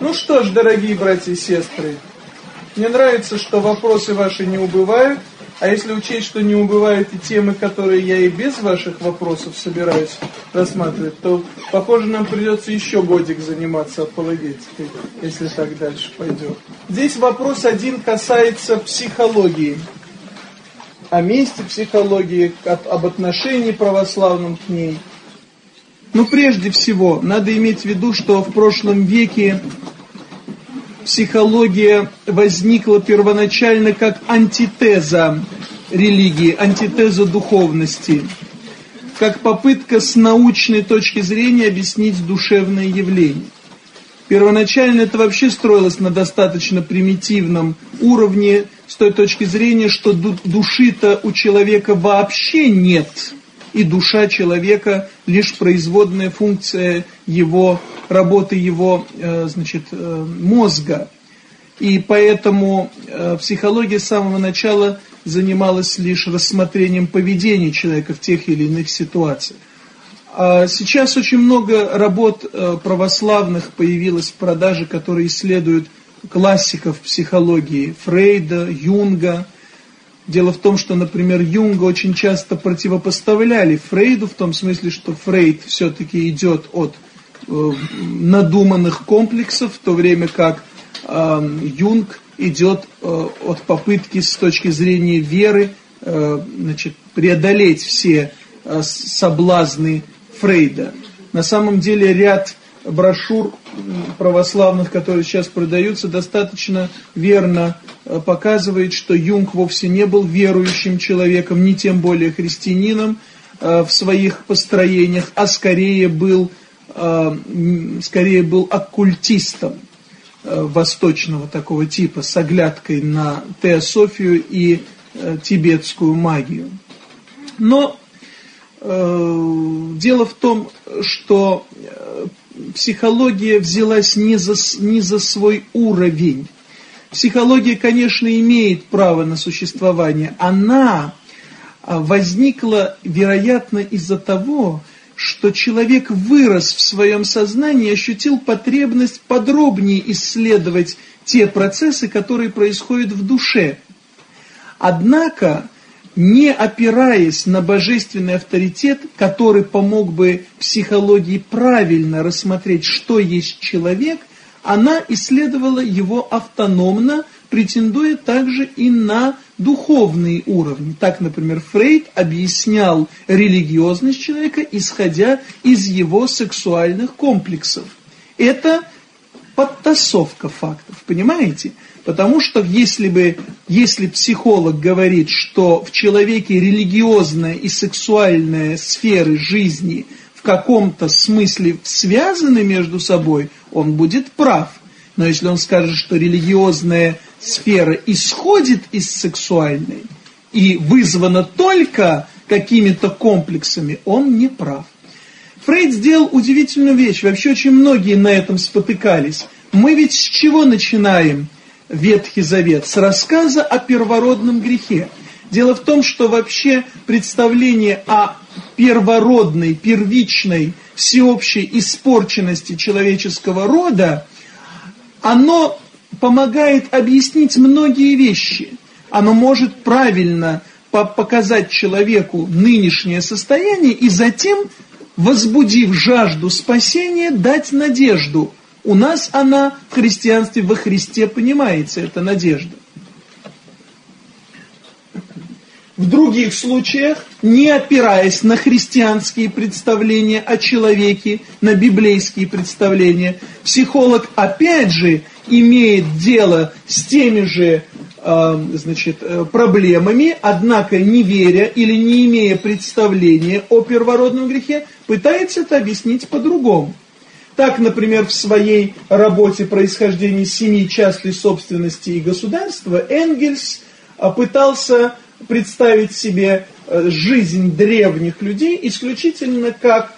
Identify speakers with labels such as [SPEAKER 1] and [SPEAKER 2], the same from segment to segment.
[SPEAKER 1] Ну что ж, дорогие братья и сестры, мне нравится, что вопросы ваши не убывают, а если учесть, что не убывают и темы, которые я и без ваших вопросов собираюсь рассматривать, то, похоже, нам придется еще годик заниматься апологетикой, если так дальше пойдет. Здесь вопрос один касается психологии. О месте психологии, об отношении православном к ней. Ну, прежде всего, надо иметь в виду, что в прошлом веке психология возникла первоначально как антитеза религии, антитеза духовности, как попытка с научной точки зрения объяснить душевное явление. Первоначально это вообще строилось на достаточно примитивном уровне, с той точки зрения, что души-то у человека вообще нет, и душа человека лишь производная функция его работы его э, значит, э, мозга. И поэтому э, психология с самого начала занималась лишь рассмотрением поведения человека в тех или иных ситуациях. А сейчас очень много работ православных появилось в продаже, которые исследуют классиков психологии Фрейда, Юнга. Дело в том, что, например, Юнга очень часто противопоставляли Фрейду в том смысле, что Фрейд все-таки идет от Э, надуманных комплексов, в то время как э, Юнг идет э, от попытки с точки зрения веры э, значит, преодолеть все э, соблазны Фрейда. На самом деле ряд брошюр православных, которые сейчас продаются, достаточно верно э, показывает, что Юнг вовсе не был верующим человеком, не тем более христианином э, в своих построениях, а скорее был Э, скорее был оккультистом восточного такого типа с оглядкой на теософию и тибетскую магию. Но дело в том, что психология взялась не за, не за свой уровень. Психология, конечно, имеет право на существование. Она возникла, вероятно, из-за того, что человек вырос в своем сознании, ощутил потребность подробнее исследовать те процессы, которые происходят в душе. Однако, не опираясь на божественный авторитет, который помог бы психологии правильно рассмотреть, что есть человек, она исследовала его автономно, претендуя также и на духовные уровни. Так, например, Фрейд объяснял религиозность человека, исходя из его сексуальных комплексов. Это подтасовка фактов, понимаете? Потому что если бы, если психолог говорит, что в человеке религиозная и сексуальная сферы жизни в каком-то смысле связаны между собой, он будет прав. Но если он скажет, что религиозная сфера исходит из сексуальной и вызвана только какими-то комплексами, он не прав. Фрейд сделал удивительную вещь, вообще очень многие на этом спотыкались. Мы ведь с чего начинаем Ветхий Завет? С рассказа о первородном грехе. Дело в том, что вообще представление о первородной, первичной, всеобщей испорченности человеческого рода, оно помогает объяснить многие вещи. Оно может правильно показать человеку нынешнее состояние и затем, возбудив жажду спасения, дать надежду. У нас она в христианстве во Христе понимается, эта надежда. В других случаях, не опираясь на христианские представления о человеке, на библейские представления, психолог опять же имеет дело с теми же э, значит, э, проблемами, однако не веря или не имея представления о первородном грехе, пытается это объяснить по-другому. Так, например, в своей работе «Происхождение семьи, частной собственности и государства» Энгельс э, пытался представить себе жизнь древних людей исключительно как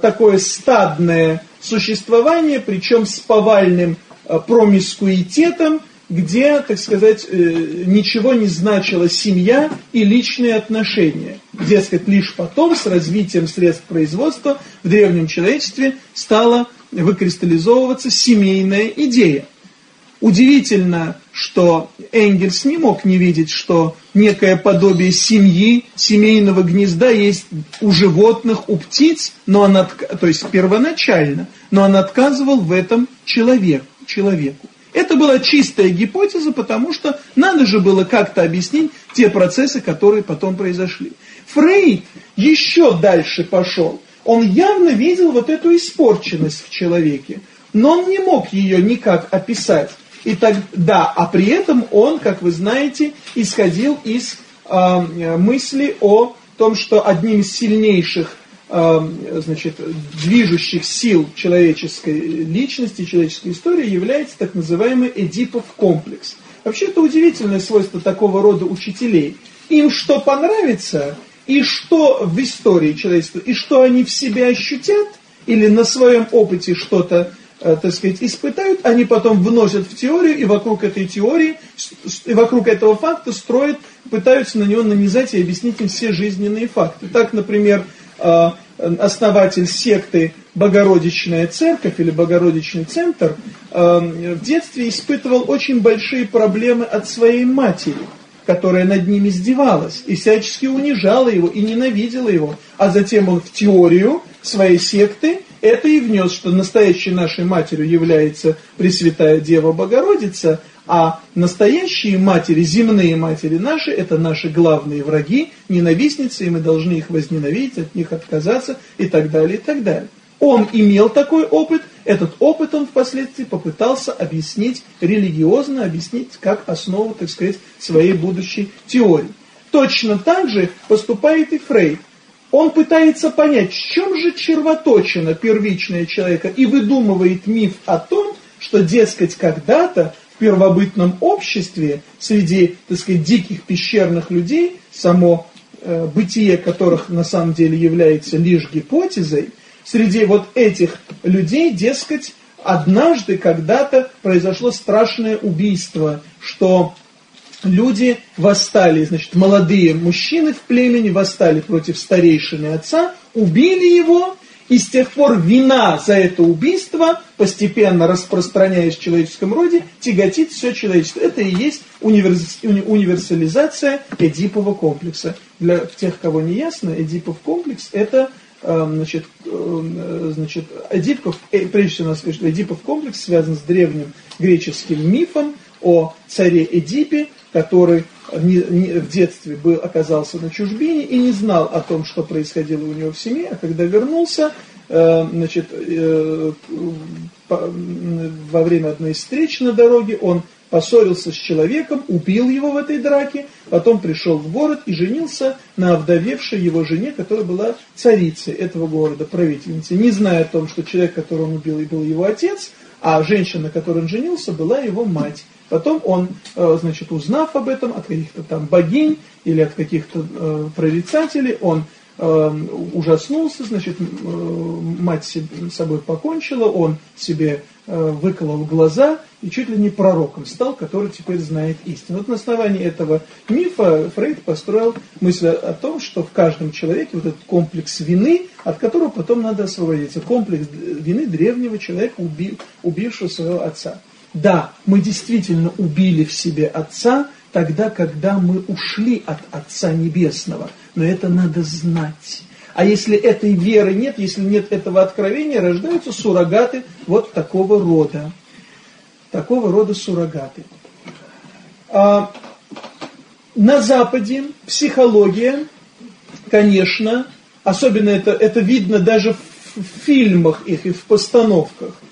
[SPEAKER 1] такое стадное существование, причем с повальным Э, промискуитетом, где, так сказать, э, ничего не значила семья и личные отношения. Дескать, лишь потом, с развитием средств производства, в древнем человечестве стало выкристаллизовываться семейная идея. Удивительно, что Энгельс не мог не видеть, что некое подобие семьи, семейного гнезда есть у животных, у птиц, но он от, то есть первоначально, но он отказывал в этом человек, человеку. Это была чистая гипотеза, потому что надо же было как-то объяснить те процессы, которые потом произошли. Фрейд еще дальше пошел. Он явно видел вот эту испорченность в человеке, но он не мог ее никак описать. И тогда, а при этом он, как вы знаете, исходил из э, мысли о том, что одним из сильнейших значит, движущих сил человеческой личности, человеческой истории является так называемый Эдипов комплекс. Вообще это удивительное свойство такого рода учителей. Им что понравится, и что в истории человечества, и что они в себе ощутят, или на своем опыте что-то Э, так сказать, испытают, они потом вносят в теорию, и вокруг этой теории, и вокруг этого факта строят, пытаются на него нанизать и объяснить им все жизненные факты. Так, например, э, основатель секты Богородичная церковь или Богородичный центр э, в детстве испытывал очень большие проблемы от своей матери, которая над ним издевалась и всячески унижала его и ненавидела его. А затем он в теорию своей секты это и внес, что настоящей нашей матерью является Пресвятая Дева Богородица, а настоящие матери, земные матери наши, это наши главные враги, ненавистницы, и мы должны их возненавидеть, от них отказаться и так далее, и так далее. Он имел такой опыт, этот опыт он впоследствии попытался объяснить религиозно, объяснить как основу, так сказать, своей будущей теории. Точно так же поступает и Фрейд. Он пытается понять, в чем же червоточина первичная человека и выдумывает миф о том, что, дескать, когда-то первобытном обществе среди, так сказать, диких пещерных людей, само э, бытие которых на самом деле является лишь гипотезой, среди вот этих людей, дескать, однажды когда-то произошло страшное убийство, что люди восстали, значит, молодые мужчины в племени восстали против старейшины отца, убили его, и с тех пор вина за это убийство, постепенно распространяясь в человеческом роде, тяготит все человечество. Это и есть универс... универсализация Эдипова комплекса. Для тех, кого не ясно, Эдипов комплекс – это э, значит, э, значит, Эдипов, э, прежде всего, сказать, что Эдипов комплекс связан с древним греческим мифом о царе Эдипе, который не, не, в детстве был, оказался на чужбине и не знал о том, что происходило у него в семье, а когда вернулся, э, значит, э, по, во время одной встреч на дороге он поссорился с человеком, убил его в этой драке, потом пришел в город и женился на овдовевшей его жене, которая была царицей этого города, правительницей, не зная о том, что человек, которого он убил, был его отец, а женщина, на которой он женился, была его мать. Потом он, э, значит, узнав об этом от каких-то там богинь или от каких-то э, прорицателей, он э, ужаснулся, значит, мать с собой покончила, он себе выколол глаза и чуть ли не пророком стал, который теперь знает истину. Вот на основании этого мифа Фрейд построил мысль о том, что в каждом человеке вот этот комплекс вины, от которого потом надо освободиться, комплекс вины древнего человека, убившего своего отца. Да, мы действительно убили в себе Отца, тогда, когда мы ушли от Отца Небесного. Но это надо знать. А если этой веры нет, если нет этого откровения, рождаются суррогаты вот такого рода. Такого рода суррогаты. А, на Западе психология, конечно, особенно это, это видно даже в фильмах их и в постановках –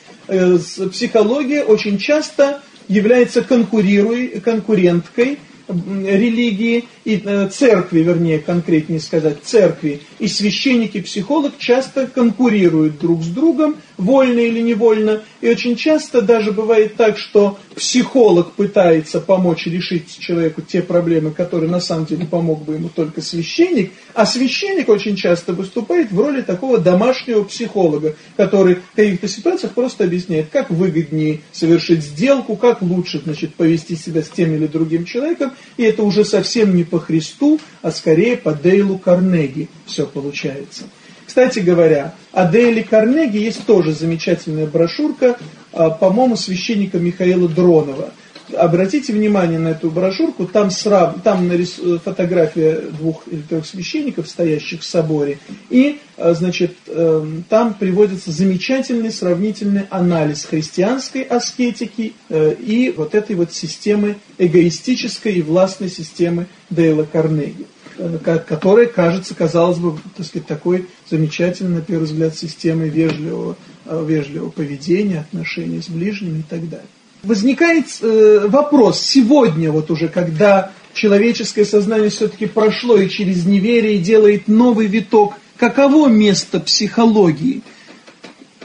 [SPEAKER 1] психология очень часто является конкуренткой религии и э, церкви, вернее, конкретнее сказать, церкви. И священники-психолог часто конкурируют друг с другом, вольно или невольно, и очень часто даже бывает так, что психолог пытается помочь решить человеку те проблемы, которые на самом деле помог бы ему только священник, а священник очень часто выступает в роли такого домашнего психолога, который в каких-то ситуациях просто объясняет, как выгоднее совершить сделку, как лучше значит, повести себя с тем или другим человеком, и это уже совсем не по Христу, а скорее по Дейлу Карнеги все получается. Кстати говоря, о Дейли Карнеги есть тоже замечательная брошюрка, а, по-моему, священника Михаила Дронова. Обратите внимание на эту брошюрку, там, срав... там нарис... фотография двух или трех священников, стоящих в соборе, и, а, значит, эм, там приводится замечательный сравнительный анализ христианской аскетики э, и вот этой вот системы эгоистической и властной системы Дейла Карнеги. Э, которая кажется, казалось бы, так сказать, такой замечательной, на первый взгляд, системой вежливого, э, вежливого поведения, отношений с ближними и так далее. Возникает э, вопрос сегодня, вот уже, когда человеческое сознание все-таки прошло и через неверие делает новый виток, каково место психологии?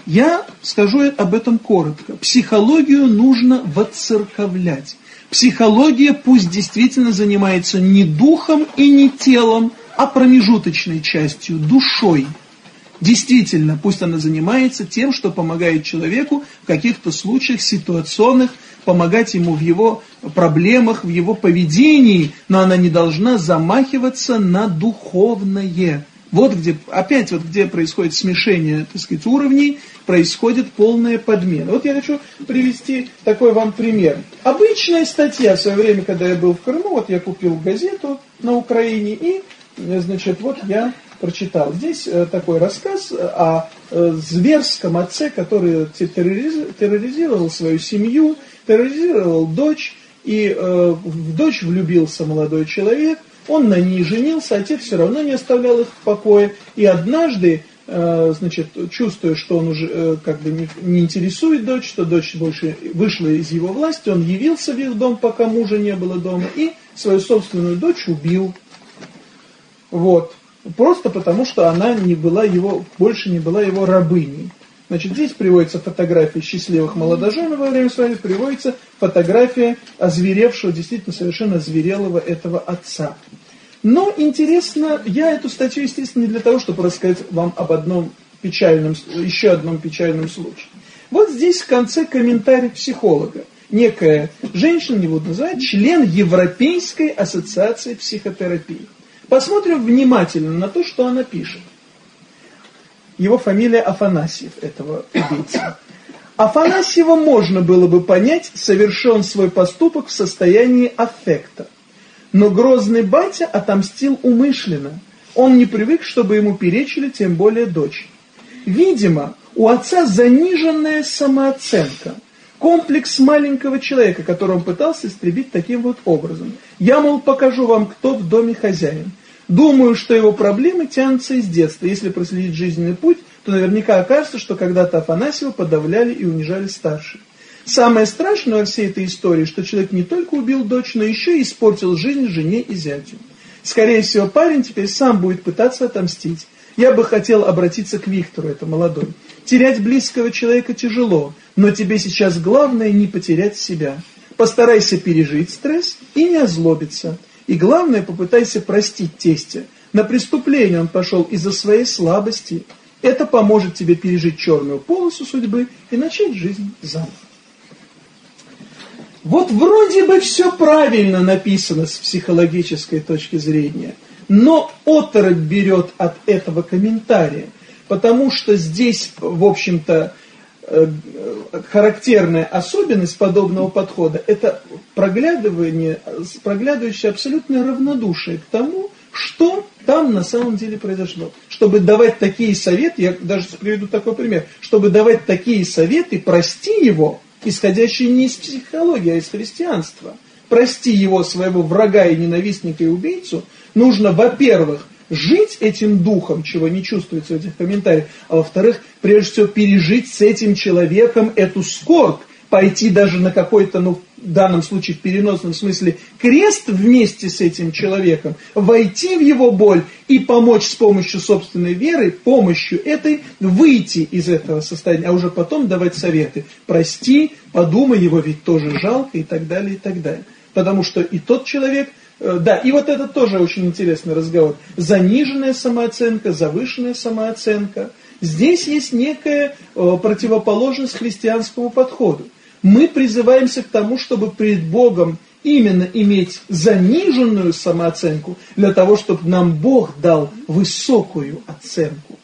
[SPEAKER 1] Я скажу об этом коротко. Психологию нужно воцерковлять. Психология пусть действительно занимается не духом и не телом, а промежуточной частью, душой. Действительно, пусть она занимается тем, что помогает человеку в каких-то случаях ситуационных, помогать ему в его проблемах, в его поведении, но она не должна замахиваться на духовное. Вот где, опять вот где происходит смешение, так сказать, уровней, происходит полная подмена. Вот я хочу привести такой вам пример. Обычная статья в свое время, когда я был в Крыму, вот я купил газету на Украине и, значит, вот я прочитал. Здесь э, такой рассказ о э, зверском отце, который терроризировал свою семью, терроризировал дочь, и э, в дочь влюбился молодой человек, он на ней женился, отец все равно не оставлял их в покое, и однажды Э, значит, чувствуя, что он уже э, как бы не, интересует дочь, что дочь больше вышла из его власти, он явился в их дом, пока мужа не было дома, и свою собственную дочь убил. Вот. Просто потому, что она не была его, больше не была его рабыней. Значит, здесь приводится фотография счастливых молодоженов во время свадьбы, приводится фотография озверевшего, действительно совершенно озверелого этого отца. Но интересно, я эту статью, естественно, не для того, чтобы рассказать вам об одном печальном, еще одном печальном случае. Вот здесь в конце комментарий психолога. Некая женщина, не буду называть, член Европейской ассоциации психотерапии. Посмотрим внимательно на то, что она пишет. Его фамилия Афанасьев, этого убийцы. Афанасьева можно было бы понять, совершен свой поступок в состоянии аффекта. Но грозный батя отомстил умышленно. Он не привык, чтобы ему перечили, тем более дочь. Видимо, у отца заниженная самооценка, комплекс маленького человека, которого он пытался истребить таким вот образом. Я, мол, покажу вам, кто в доме хозяин. Думаю, что его проблемы тянутся из детства. Если проследить жизненный путь, то наверняка окажется, что когда-то Афанасьева подавляли и унижали старшие. Самое страшное во всей этой истории, что человек не только убил дочь, но еще и испортил жизнь жене и зятю. Скорее всего, парень теперь сам будет пытаться отомстить. Я бы хотел обратиться к Виктору, это молодой. Терять близкого человека тяжело, но тебе сейчас главное не потерять себя. Постарайся пережить стресс и не озлобиться. И главное, попытайся простить тестя. На преступление он пошел из-за своей слабости. Это поможет тебе пережить черную полосу судьбы и начать жизнь заново. Вот вроде бы все правильно написано с психологической точки зрения, но оторопь берет от этого комментария, потому что здесь, в общем-то, э, характерная особенность подобного подхода – это проглядывание, проглядывающее абсолютное равнодушие к тому, что там на самом деле произошло. Чтобы давать такие советы, я даже приведу такой пример, чтобы давать такие советы, прости его – исходящий не из психологии, а из христианства. Прости его, своего врага и ненавистника и убийцу, нужно, во-первых, жить этим духом, чего не чувствуется в этих комментариях, а во-вторых, прежде всего, пережить с этим человеком эту скорбь, пойти даже на какой-то, ну, в данном случае в переносном смысле, крест вместе с этим человеком, войти в его боль и помочь с помощью собственной веры, помощью этой, выйти из этого состояния, а уже потом давать советы. Прости, подумай, его ведь тоже жалко и так далее, и так далее. Потому что и тот человек, э, да, и вот это тоже очень интересный разговор. Заниженная самооценка, завышенная самооценка. Здесь есть некая э, противоположность христианскому подходу мы призываемся к тому, чтобы перед Богом именно иметь заниженную самооценку, для того, чтобы нам Бог дал высокую оценку.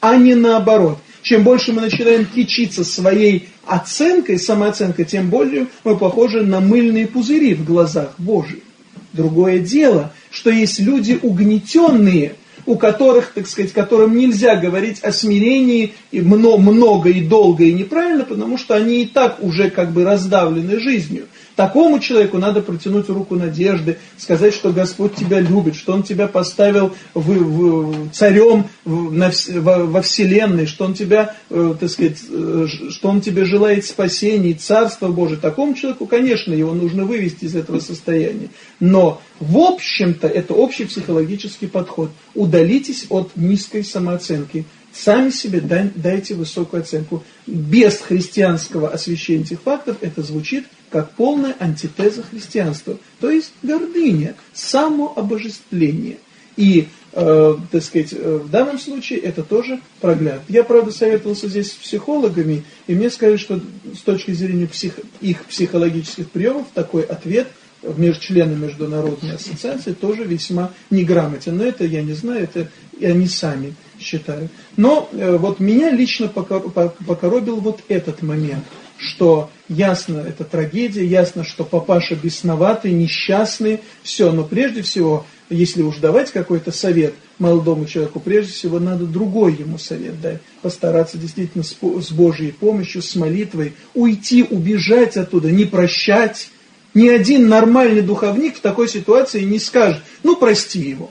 [SPEAKER 1] а не наоборот. Чем больше мы начинаем кичиться своей оценкой, самооценкой, тем более мы похожи на мыльные пузыри в глазах Божьих. Другое дело, что есть люди угнетенные, у которых, так сказать, которым нельзя говорить о смирении и много и долго и неправильно, потому что они и так уже как бы раздавлены жизнью. Такому человеку надо протянуть руку надежды, сказать, что Господь тебя любит, что Он тебя поставил в, в, царем в, на, во, во вселенной, что Он тебя, э, так сказать, э, что Он тебе желает спасения и Царства Божие. Такому человеку, конечно, его нужно вывести из этого состояния. Но, в общем-то, это общий психологический подход. Удалитесь от низкой самооценки. Сами себе дайте высокую оценку. Без христианского освещения этих фактов это звучит как полная антитеза христианства, то есть гордыня, самообожествление. И, э, так сказать, э, в данном случае это тоже прогляд. Я, правда, советовался здесь с психологами, и мне сказали, что с точки зрения псих, их психологических приемов такой ответ между членами Международной ассоциации тоже весьма неграмотен. Но это я не знаю, это и они сами считают. Но э, вот меня лично покоробил вот этот момент – что ясно, это трагедия, ясно, что папаша бесноватый, несчастный, все, но прежде всего, если уж давать какой-то совет молодому человеку, прежде всего надо другой ему совет дать, постараться действительно с Божьей помощью, с молитвой, уйти, убежать оттуда, не прощать. Ни один нормальный духовник в такой ситуации не скажет, ну прости его.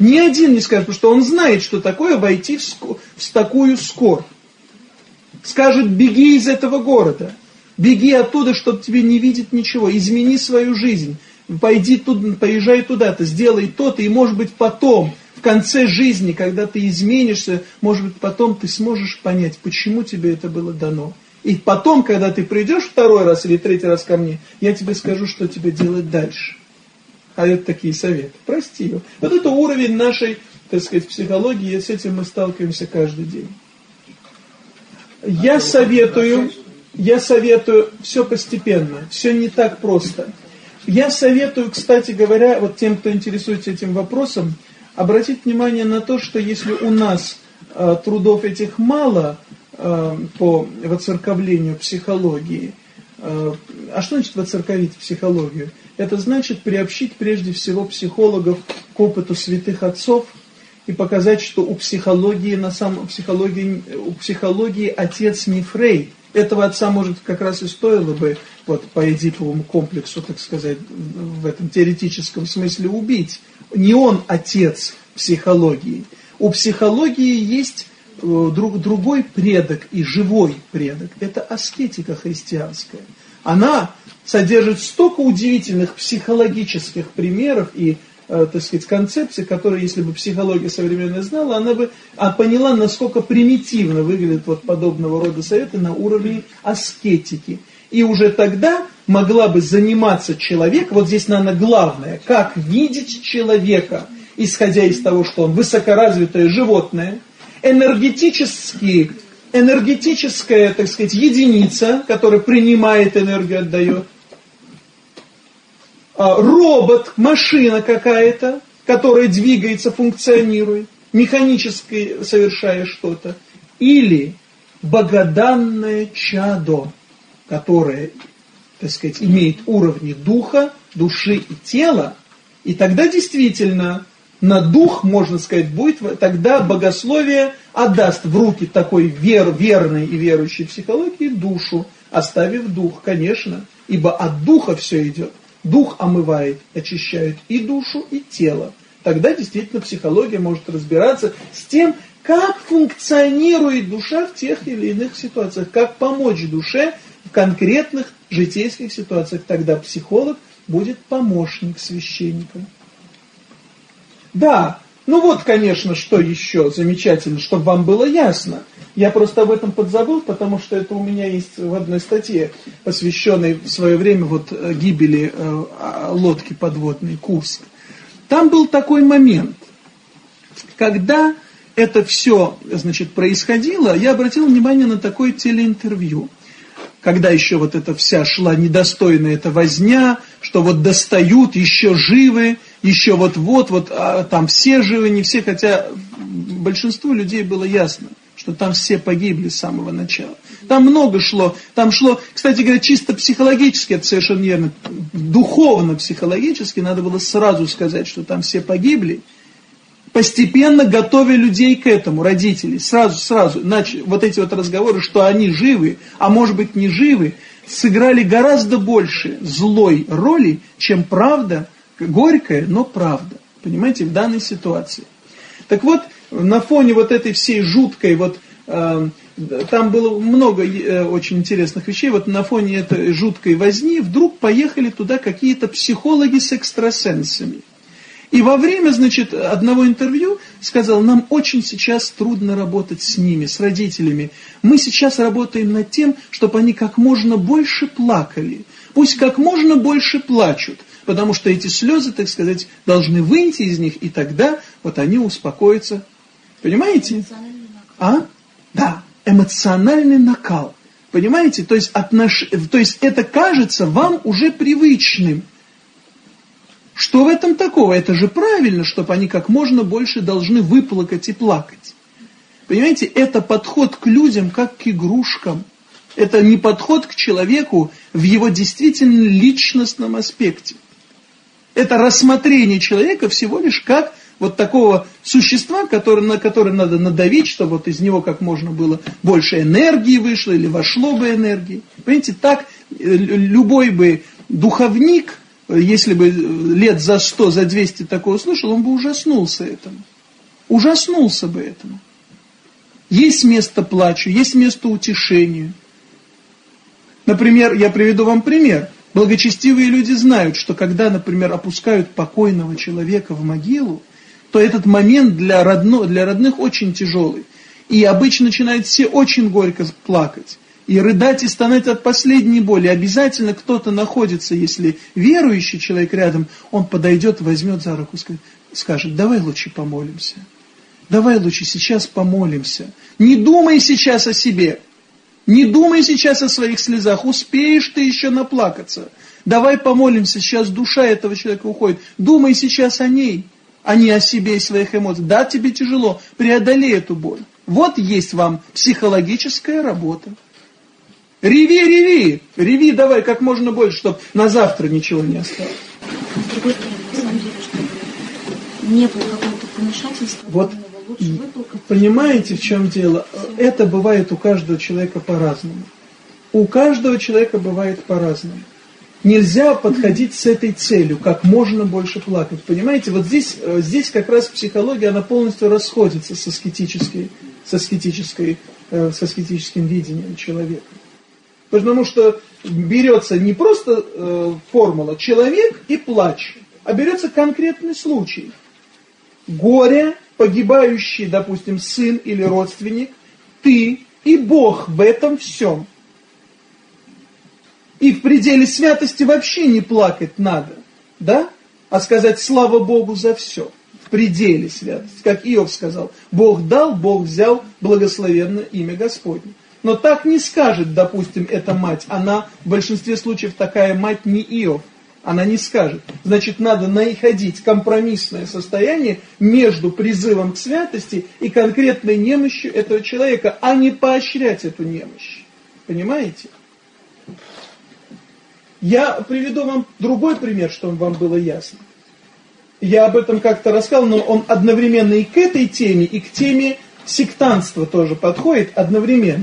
[SPEAKER 1] Ни один не скажет, потому что он знает, что такое войти в, в такую скорбь скажет, беги из этого города, беги оттуда, чтобы тебе не видеть ничего, измени свою жизнь, пойди туда, поезжай туда-то, сделай то-то, и может быть потом, в конце жизни, когда ты изменишься, может быть потом ты сможешь понять, почему тебе это было дано. И потом, когда ты придешь второй раз или третий раз ко мне, я тебе скажу, что тебе делать дальше. А это такие советы. Прости его. Вот это уровень нашей, так сказать, психологии, и с этим мы сталкиваемся каждый день. Я советую, я советую все постепенно, все не так просто. Я советую, кстати говоря, вот тем, кто интересуется этим вопросом, обратить внимание на то, что если у нас э, трудов этих мало э, по воцерковлению психологии, э, а что значит воцерковить психологию? Это значит приобщить прежде всего психологов к опыту святых отцов, и показать, что у психологии, на самом, психологии, у психологии отец не Фрейд. Этого отца, может, как раз и стоило бы вот, по эдиповому комплексу, так сказать, в этом теоретическом смысле убить. Не он отец психологии. У психологии есть э, друг, другой предок и живой предок. Это аскетика христианская. Она содержит столько удивительных психологических примеров и так сказать, концепции, которые, если бы психология современная знала, она бы а поняла, насколько примитивно выглядят вот подобного рода советы на уровне аскетики. И уже тогда могла бы заниматься человек, вот здесь, наверное, главное, как видеть человека, исходя из того, что он высокоразвитое животное, энергетически, энергетическая, так сказать, единица, которая принимает энергию, отдает, робот, машина какая-то, которая двигается, функционирует, механически совершая что-то, или богоданное чадо, которое, так сказать, имеет уровни духа, души и тела, и тогда действительно на дух, можно сказать, будет, тогда богословие отдаст в руки такой вер, верной и верующей психологии душу, оставив дух, конечно, ибо от духа все идет. Дух омывает, очищает и душу, и тело. Тогда действительно психология может разбираться с тем, как функционирует душа в тех или иных ситуациях, как помочь душе в конкретных житейских ситуациях. Тогда психолог будет помощник священника. Да, ну вот, конечно, что еще замечательно, чтобы вам было ясно. Я просто об этом подзабыл, потому что это у меня есть в одной статье, посвященной в свое время вот э, гибели э, а, лодки подводной Курск. Там был такой момент, когда это все, значит, происходило, я обратил внимание на такое телеинтервью когда еще вот эта вся шла недостойная эта возня, что вот достают, еще живы, еще вот-вот, вот а, там все живы, не все, хотя большинству людей было ясно, что там все погибли с самого начала. Там много шло, там шло, кстати говоря, чисто психологически, это совершенно верно, духовно-психологически надо было сразу сказать, что там все погибли, постепенно готовя людей к этому, родителей, сразу, сразу, иначе вот эти вот разговоры, что они живы, а может быть не живы, сыграли гораздо больше злой роли, чем правда, горькая, но правда, понимаете, в данной ситуации. Так вот, на фоне вот этой всей жуткой вот э, там было много э, очень интересных вещей, вот на фоне этой жуткой возни вдруг поехали туда какие-то психологи с экстрасенсами. И во время, значит, одного интервью сказал, нам очень сейчас трудно работать с ними, с родителями. Мы сейчас работаем над тем, чтобы они как можно больше плакали. Пусть как можно больше плачут, потому что эти слезы, так сказать, должны выйти из них, и тогда вот они успокоятся. Понимаете? А? Да эмоциональный накал. Понимаете? То есть, отнош... То есть это кажется вам уже привычным. Что в этом такого? Это же правильно, чтобы они как можно больше должны выплакать и плакать. Понимаете, это подход к людям как к игрушкам. Это не подход к человеку в его действительно личностном аспекте. Это рассмотрение человека всего лишь как вот такого существа, который, на которое надо надавить, чтобы вот из него как можно было больше энергии вышло или вошло бы энергии. Понимаете, так э, любой бы духовник, если бы лет за сто, за двести такое услышал, он бы ужаснулся этому. Ужаснулся бы этому. Есть место плачу, есть место утешению. Например, я приведу вам пример. Благочестивые люди знают, что когда, например, опускают покойного человека в могилу, то этот момент для, родно, для родных очень тяжелый. И обычно начинают все очень горько плакать. И рыдать и стонать от последней боли. Обязательно кто-то находится, если верующий человек рядом, он подойдет, возьмет за руку, скажет, давай лучше помолимся. Давай лучше сейчас помолимся. Не думай сейчас о себе. Не думай сейчас о своих слезах. Успеешь ты еще наплакаться. Давай помолимся, сейчас душа этого человека уходит. Думай сейчас о ней а не о себе и своих эмоциях. Да, тебе тяжело, преодолей эту боль. Вот есть вам психологическая работа. Реви, реви, реви давай как можно больше, чтобы на завтра ничего не осталось.
[SPEAKER 2] С другой стороны, на самом деле, чтобы не было какого-то помешательства,
[SPEAKER 1] вот, понимаете, в чем дело? Это бывает у каждого человека по-разному. У каждого человека бывает по-разному. Нельзя подходить с этой целью, как можно больше плакать. Понимаете, вот здесь, э, здесь как раз психология, она полностью расходится со скетической, со скетической, э, со скетическим видением человека. Потому что берется не просто э, формула «человек и плач», а берется конкретный случай. Горе, погибающий, допустим, сын или родственник, ты и Бог в этом всем – и в пределе святости вообще не плакать надо, да? А сказать слава Богу за все. В пределе святости. Как Иов сказал, Бог дал, Бог взял, благословенно имя Господне. Но так не скажет, допустим, эта мать. Она в большинстве случаев такая мать не Иов. Она не скажет. Значит, надо находить компромиссное состояние между призывом к святости и конкретной немощью этого человека, а не поощрять эту немощь. Понимаете? Я приведу вам другой пример, чтобы вам было ясно. Я об этом как-то рассказал, но он одновременно и к этой теме, и к теме сектантства тоже подходит одновременно.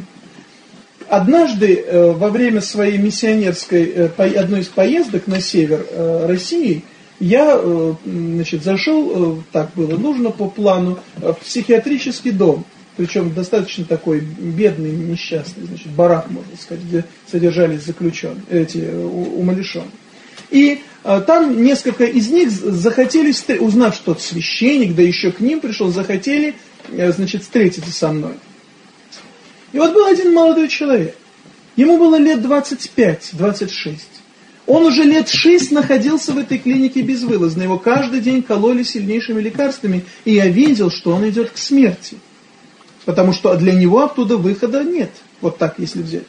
[SPEAKER 1] Однажды э, во время своей миссионерской, э, одной из поездок на север э, России, я значит, зашел, так было нужно по плану, в психиатрический дом причем достаточно такой бедный, несчастный, значит, барак, можно сказать, где содержались заключенные, эти умалишенные. И там несколько из них захотели, узнав, что священник, да еще к ним пришел, захотели, значит, встретиться со мной. И вот был один молодой человек. Ему было лет 25-26. Он уже лет шесть находился в этой клинике безвылазно. Его каждый день кололи сильнейшими лекарствами. И я видел, что он идет к смерти. Потому что для него оттуда выхода нет. Вот так, если взять.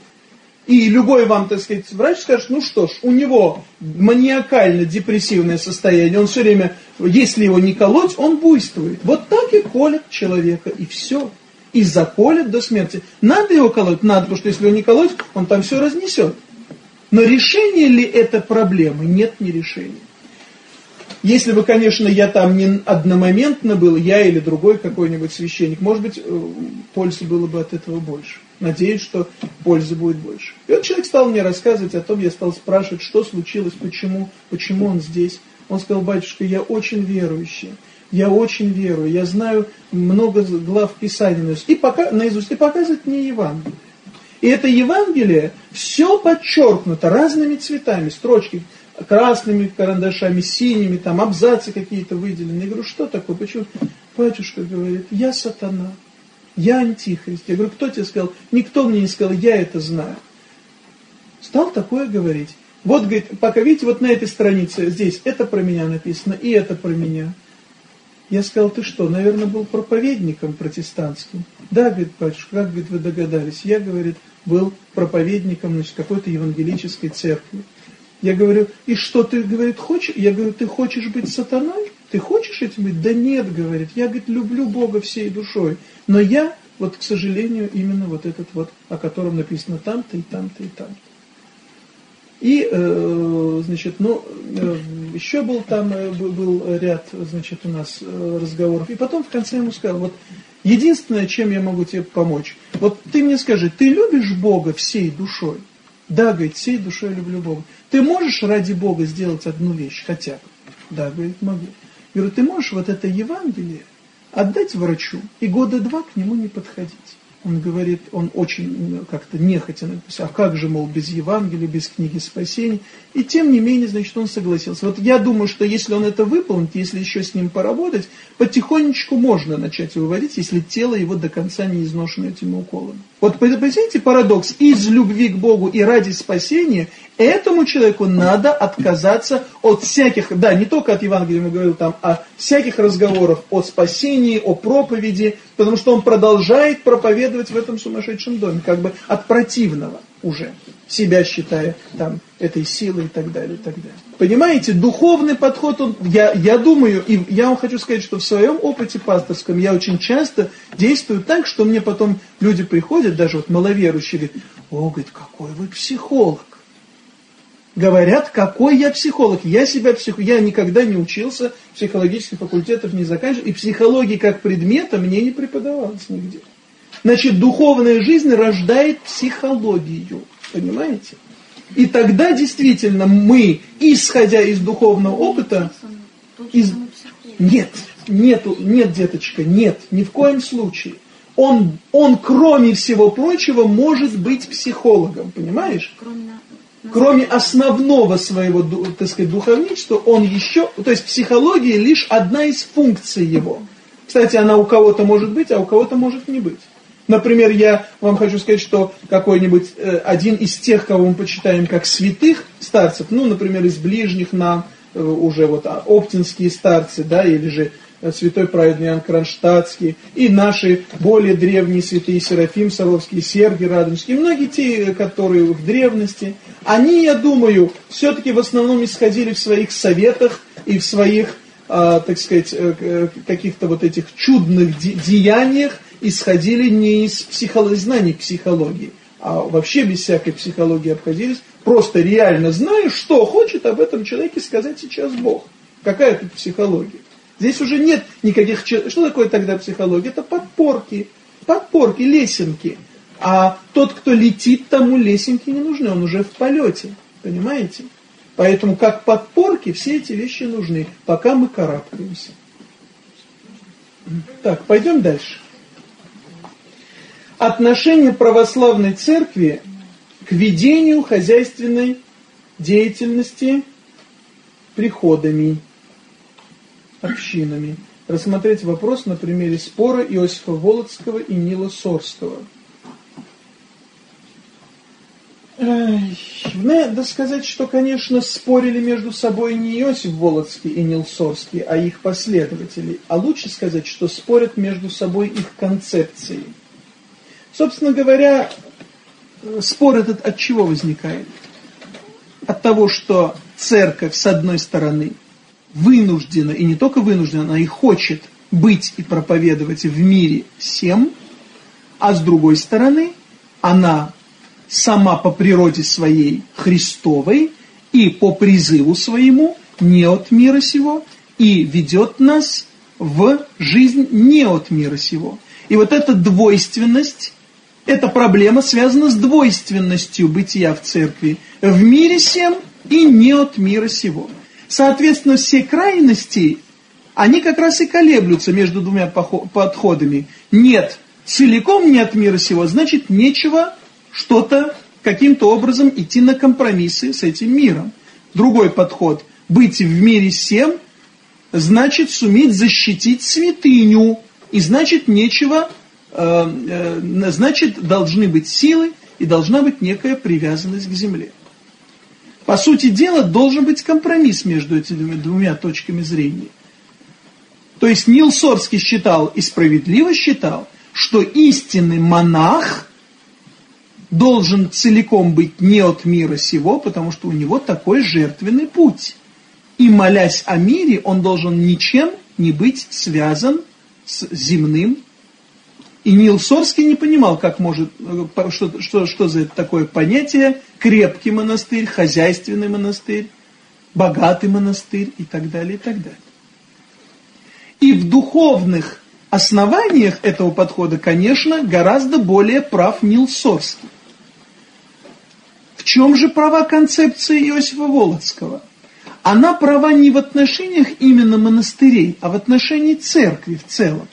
[SPEAKER 1] И любой вам, так сказать, врач скажет, ну что ж, у него маниакально-депрессивное состояние, он все время, если его не колоть, он буйствует. Вот так и колет человека, и все. И заколет до смерти. Надо его колоть? Надо, потому что если его не колоть, он там все разнесет. Но решение ли это проблемы? Нет, не решения. Если бы, конечно, я там не одномоментно был, я или другой какой-нибудь священник, может быть, э, пользы было бы от этого больше. Надеюсь, что пользы будет больше. И вот человек стал мне рассказывать о том, я стал спрашивать, что случилось, почему, почему он здесь. Он сказал, батюшка, я очень верующий, я очень верую, я знаю много глав Писания и пока, наизусть, и показывает мне Евангелие. И это Евангелие все подчеркнуто разными цветами, строчки красными карандашами, синими, там абзацы какие-то выделены. Я говорю, что такое, почему? Батюшка говорит, я сатана, я антихрист. Я говорю, кто тебе сказал? Никто мне не сказал, я это знаю. Стал такое говорить. Вот, говорит, пока видите, вот на этой странице, здесь, это про меня написано, и это про меня. Я сказал, ты что, наверное, был проповедником протестантским? Да, говорит, батюшка, как, говорит, вы догадались? Я, говорит, был проповедником, значит, какой-то евангелической церкви. Я говорю, и что ты, говорит, хочешь? Я говорю, ты хочешь быть сатаной? Ты хочешь этим быть? Да нет, говорит, я, говорит, люблю Бога всей душой. Но я, вот, к сожалению, именно вот этот вот, о котором написано там-то и там-то и там-то. И, э, значит, ну, э, еще был там, э, был ряд, значит, у нас разговоров. И потом в конце ему сказал, вот, единственное, чем я могу тебе помочь, вот ты мне скажи, ты любишь Бога всей душой? Да, говорит, всей душой люблю Бога. Ты можешь ради Бога сделать одну вещь хотя бы? Да, говорит, могу. Я говорю, ты можешь вот это Евангелие отдать врачу и года два к нему не подходить? Он говорит, он очень как-то нехотя написал, а как же, мол, без Евангелия, без книги спасения. И тем не менее, значит, он согласился. Вот я думаю, что если он это выполнит, если еще с ним поработать, потихонечку можно начать выводить, если тело его до конца не изношено этими уколами. Вот понимаете парадокс? Из любви к Богу и ради спасения этому человеку надо отказаться от всяких, да, не только от Евангелия, мы говорим там, а всяких разговоров о спасении, о проповеди, потому что он продолжает проповедовать в этом сумасшедшем доме, как бы от противного уже, себя считая там этой силой и так далее, и так далее. Понимаете, духовный подход, он, я, я думаю, и я вам хочу сказать, что в своем опыте пасторском я очень часто действую так, что мне потом люди приходят, даже вот маловерующие, говорят, о, говорит, какой вы психолог. Говорят, какой я психолог. Я себя псих... я никогда не учился, психологических факультетов не заканчивал, и психологии как предмета мне не преподавалось нигде. Значит, духовная жизнь рождает психологию. Понимаете? И тогда действительно мы, исходя из духовного опыта, из... нет, нету, нет, деточка, нет, ни в коем случае. Он, он, кроме всего прочего, может быть психологом, понимаешь? Кроме основного своего, так сказать, духовничества, он еще, то есть психология лишь одна из функций его. Кстати, она у кого-то может быть, а у кого-то может не быть. Например, я вам хочу сказать, что какой-нибудь э, один из тех, кого мы почитаем как святых старцев, ну, например, из ближних нам, э, уже вот а, оптинские старцы, да, или же э, святой праведный Иоанн Кронштадтский, и наши более древние святые Серафим Саровский, Сергий Радонежский, многие те, которые в древности, они, я думаю, все-таки в основном исходили в своих советах и в своих, э, так сказать, каких-то вот этих чудных де деяниях, исходили не из психологии, знаний психологии, а вообще без всякой психологии обходились, просто реально зная, что хочет об этом человеке сказать сейчас Бог. Какая тут психология? Здесь уже нет никаких... Что такое тогда психология? Это подпорки, подпорки, лесенки. А тот, кто летит, тому лесенки не нужны, он уже в полете. Понимаете? Поэтому как подпорки все эти вещи нужны, пока мы карабкаемся. Так, пойдем дальше отношение православной церкви к ведению хозяйственной деятельности приходами, общинами. Рассмотреть вопрос на примере спора Иосифа Володского и Нила Сорского. Надо сказать, что, конечно, спорили между собой не Иосиф Володский и Нил Сорский, а их последователи. А лучше сказать, что спорят между собой их концепции – Собственно говоря, спор этот от чего возникает? От того, что церковь, с одной стороны, вынуждена, и не только вынуждена, она и хочет быть и проповедовать в мире всем, а с другой стороны, она сама по природе своей Христовой и по призыву своему не от мира сего и ведет нас в жизнь не от мира сего. И вот эта двойственность, эта проблема связана с двойственностью бытия в церкви в мире всем и не от мира сего. Соответственно, все крайности, они как раз и колеблются между двумя подходами. Нет, целиком не от мира сего, значит, нечего что-то каким-то образом идти на компромиссы с этим миром. Другой подход – быть в мире всем, значит суметь защитить святыню, и значит нечего, значит должны быть силы и должна быть некая привязанность к земле. По сути дела, должен быть компромисс между этими двумя точками зрения. То есть Нил Сорский считал и справедливо считал, что истинный монах должен целиком быть не от мира сего, потому что у него такой жертвенный путь. И молясь о мире, он должен ничем не быть связан с земным. И Нил Сорский не понимал, как может, э, что, что, что за это такое понятие, крепкий монастырь, хозяйственный монастырь, богатый монастырь и так далее, и так далее. И в духовных основаниях этого подхода, конечно, гораздо более прав Нил Сорский. В чем же права концепции Иосифа Володского? Она права не в отношениях именно монастырей, а в отношении церкви в целом.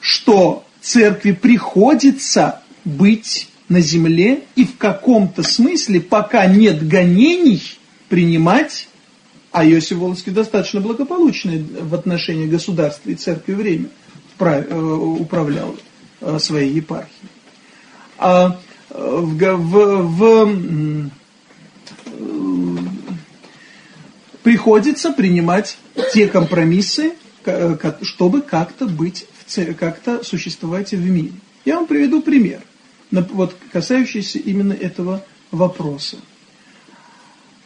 [SPEAKER 1] Что церкви приходится быть на земле и в каком-то смысле, пока нет гонений, принимать, а Иосиф Волоцкий достаточно благополучный в отношении государства и церкви время э, управлял э, своей епархией. А в, в, в, приходится принимать те компромиссы, чтобы как-то быть, как-то существовать в мире. Я вам приведу пример, вот, касающийся именно этого вопроса.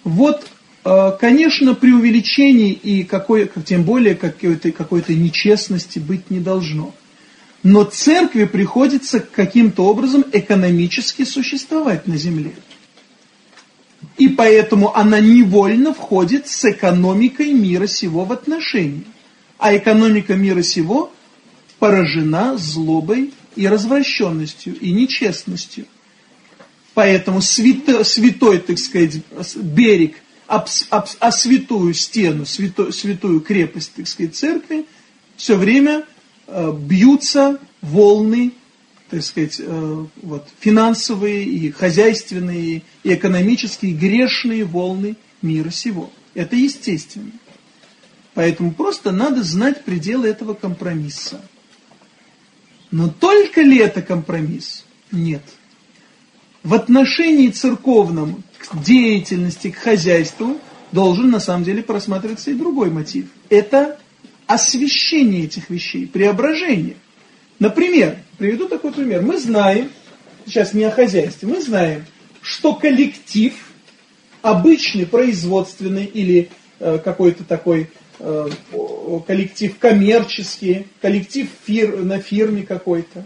[SPEAKER 1] Вот, э, конечно, при увеличении и какой, тем более какой-то какой, -то, нечестности быть не должно – но церкви приходится каким-то образом экономически существовать на земле. И поэтому она невольно входит с экономикой мира сего в отношении. А экономика мира сего поражена злобой и развращенностью, и нечестностью. Поэтому свято, святой, так сказать, берег, об, а святую стену, свято, святую крепость, так сказать, церкви все время Э, бьются волны, так сказать, э, вот, финансовые и хозяйственные, и экономические, грешные волны мира сего. Это естественно. Поэтому просто надо знать пределы этого компромисса. Но только ли это компромисс? Нет. В отношении церковном к деятельности, к хозяйству должен на самом деле просматриваться и другой мотив. Это освещение этих вещей, преображение. Например, приведу такой пример. Мы знаем, сейчас не о хозяйстве, мы знаем, что коллектив, обычный производственный или э, какой-то такой коллектив коммерческий, коллектив фир, на фирме какой-то,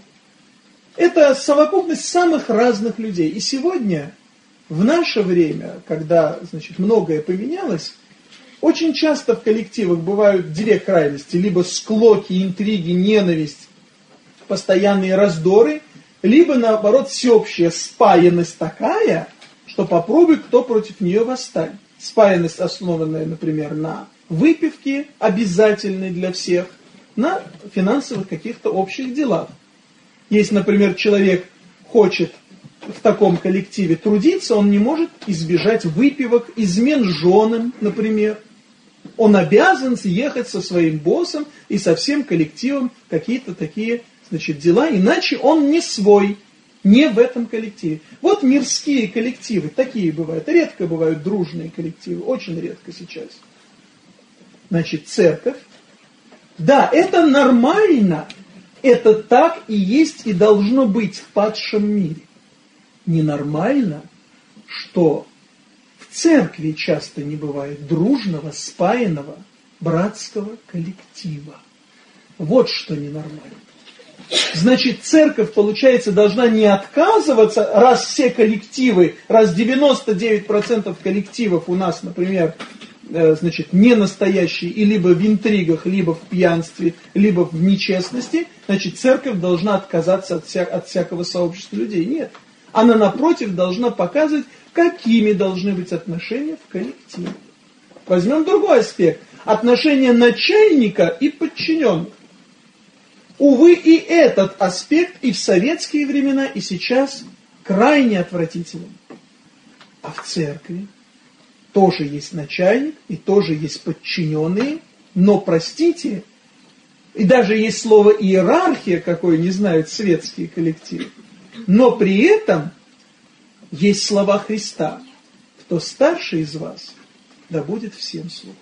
[SPEAKER 1] это совокупность самых разных людей. И сегодня, в наше время, когда значит, многое поменялось, очень часто в коллективах бывают две крайности, либо склоки, интриги, ненависть, постоянные раздоры, либо наоборот всеобщая спаянность такая, что попробуй кто против нее восстать. Спаянность, основанная, например, на выпивке, обязательной для всех, на финансовых каких-то общих делах. Если, например, человек хочет в таком коллективе трудиться, он не может избежать выпивок, измен женам, например, он обязан съехать со своим боссом и со всем коллективом какие-то такие значит, дела, иначе он не свой, не в этом коллективе. Вот мирские коллективы, такие бывают. Редко бывают дружные коллективы, очень редко сейчас. Значит, церковь. Да, это нормально, Это так и есть и должно быть в падшем мире. Ненормально, что в церкви часто не бывает дружного, спаянного, братского коллектива. Вот что ненормально. Значит, церковь, получается, должна не отказываться, раз все коллективы, раз 99% коллективов у нас, например, значит, не настоящие, и либо в интригах, либо в пьянстве, либо в нечестности, значит, церковь должна отказаться от, вся, от всякого сообщества людей. Нет. Она, напротив, должна показывать, какими должны быть отношения в коллективе. Возьмем другой аспект. Отношения начальника и подчиненных. Увы, и этот аспект и в советские времена, и сейчас крайне отвратителен. А в церкви тоже есть начальник, и тоже есть подчиненные, но, простите, и даже есть слово иерархия, какое не знают светские коллективы, но при этом есть слова Христа. Кто старше из вас, да будет всем слух.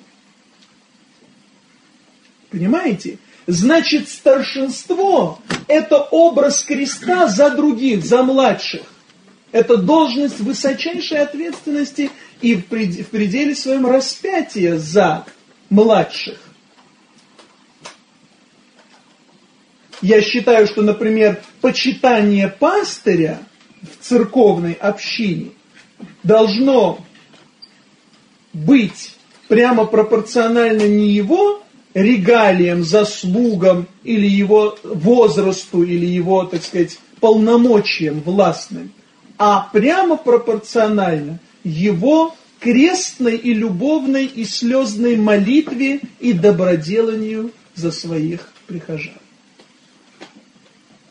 [SPEAKER 1] Понимаете? Значит, старшинство – это образ креста за других, за младших. Это должность высочайшей ответственности и в пределе своем распятия за младших. Я считаю, что, например, почитание пастыря в церковной общине должно быть прямо пропорционально не его регалиям, заслугам или его возрасту, или его, так сказать, полномочиям властным, а прямо пропорционально его крестной и любовной и слезной молитве и доброделанию за своих прихожан.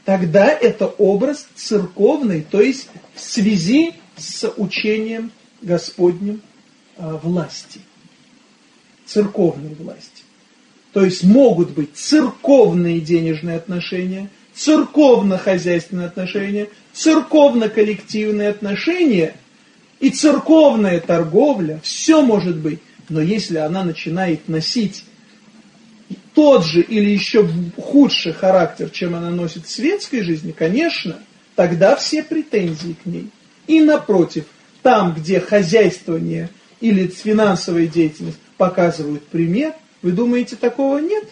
[SPEAKER 1] Тогда это образ церковный, то есть в связи с учением Господним э, власти, церковной власти. То есть могут быть церковные денежные отношения, церковно-хозяйственные отношения, церковно-коллективные отношения и церковная торговля. Все может быть. Но если она начинает носить тот же или еще худший характер, чем она носит в светской жизни, конечно, тогда все претензии к ней. И напротив, там, где хозяйствование или финансовая деятельность показывают пример – вы думаете, такого нет?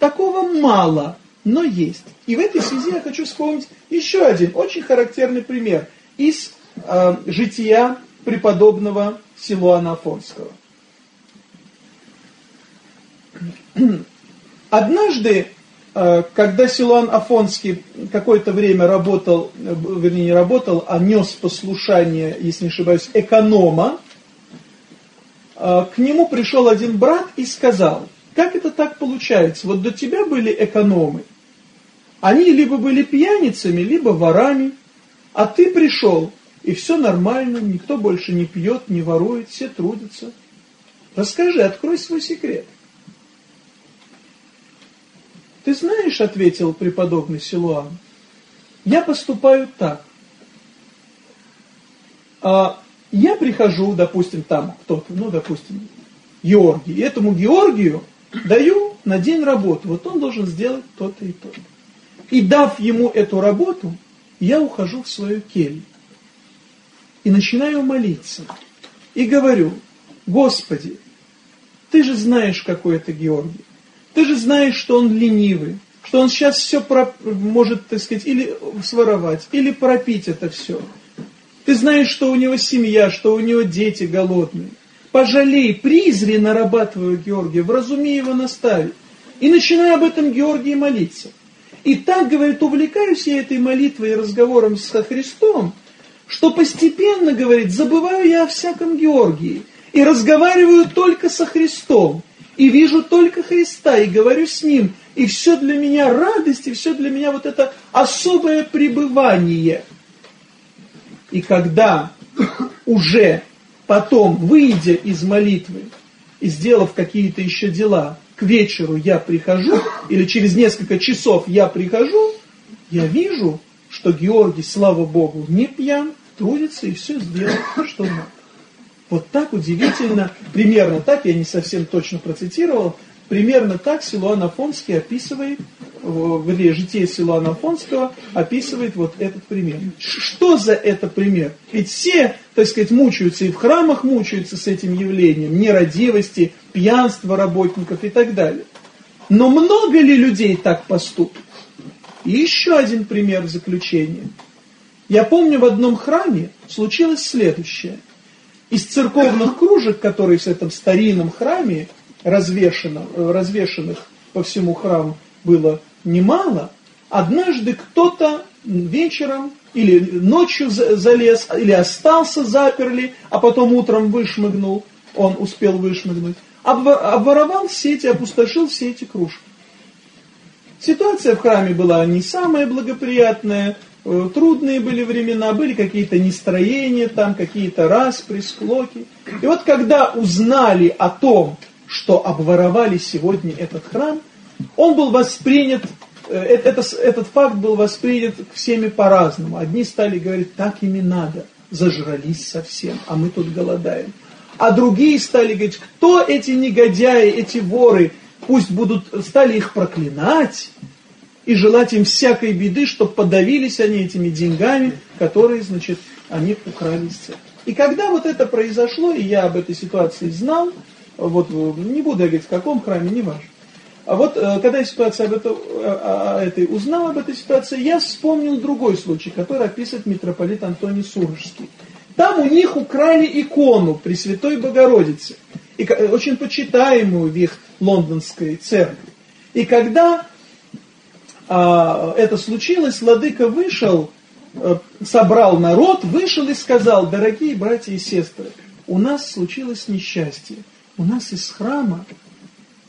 [SPEAKER 1] Такого мало, но есть. И в этой связи я хочу вспомнить еще один очень характерный пример из э, жития преподобного Силуана Афонского. Однажды, э, когда Силуан Афонский какое-то время работал, э, вернее не работал, а нес послушание, если не ошибаюсь, эконома, а, к нему пришел один брат и сказал, как это так получается, вот до тебя были экономы, они либо были пьяницами, либо ворами, а ты пришел, и все нормально, никто больше не пьет, не ворует, все трудятся. Расскажи, открой свой секрет. Ты знаешь, ответил преподобный Силуан, я поступаю так. А я прихожу, допустим, там кто-то, ну, допустим, Георгий, и этому Георгию даю на день работу, вот он должен сделать то-то и то-то. И дав ему эту работу, я ухожу в свою келью и начинаю молиться. И говорю, Господи, ты же знаешь, какой это Георгий. Ты же знаешь, что он ленивый, что он сейчас все про, может, так сказать, или своровать, или пропить это все. Ты знаешь, что у него семья, что у него дети голодные. Пожалей, призри нарабатываю Георгия, вразуми его наставить. И начинаю об этом Георгии молиться. И так, говорит, увлекаюсь я этой молитвой и разговором со Христом, что постепенно, говорит, забываю я о всяком Георгии и разговариваю только со Христом, и вижу только Христа, и говорю с Ним, и все для меня радость, и все для меня вот это особое пребывание – и когда уже потом, выйдя из молитвы и сделав какие-то еще дела, к вечеру я прихожу, или через несколько часов я прихожу, я вижу, что Георгий, слава Богу, не пьян, трудится и все сделал, что надо. Вот так удивительно, примерно так, я не совсем точно процитировал, примерно так Силуан Афонский описывает вернее, житие Силуана Афонского описывает вот этот пример. Что за это пример? Ведь все, так сказать, мучаются и в храмах мучаются с этим явлением, нерадивости, пьянства работников и так далее. Но много ли людей так поступит? И еще один пример в заключение. Я помню, в одном храме случилось следующее. Из церковных кружек, которые в этом старинном храме развешено, развешенных по всему храму было немало, однажды кто-то вечером или ночью залез, или остался, заперли, а потом утром вышмыгнул, он успел вышмыгнуть, обворовал все эти, опустошил все эти кружки. Ситуация в храме была не самая благоприятная, э, трудные были времена, были какие-то нестроения там, какие-то распри, склоки. И вот когда узнали о том, что обворовали сегодня этот храм, он был воспринят, э, это, этот факт был воспринят всеми по-разному. Одни стали говорить, так ими надо, зажрались совсем, а мы тут голодаем. А другие стали говорить, кто эти негодяи, эти воры, пусть будут, стали их проклинать и желать им всякой беды, чтобы подавились они этими деньгами, которые, значит, они украли из церкви. И когда вот это произошло, и я об этой ситуации знал, вот не буду говорить в каком храме, не важно. А вот э, когда я ситуация об этом, о этой узнал об этой ситуации, я вспомнил другой случай, который описывает митрополит Антоний Сурожский. Там у них украли икону Пресвятой Богородицы, и, очень почитаемую в их лондонской церкви. И когда а, это случилось, Владыка вышел, а, собрал народ, вышел и сказал, дорогие братья и сестры, у нас случилось несчастье. У нас из храма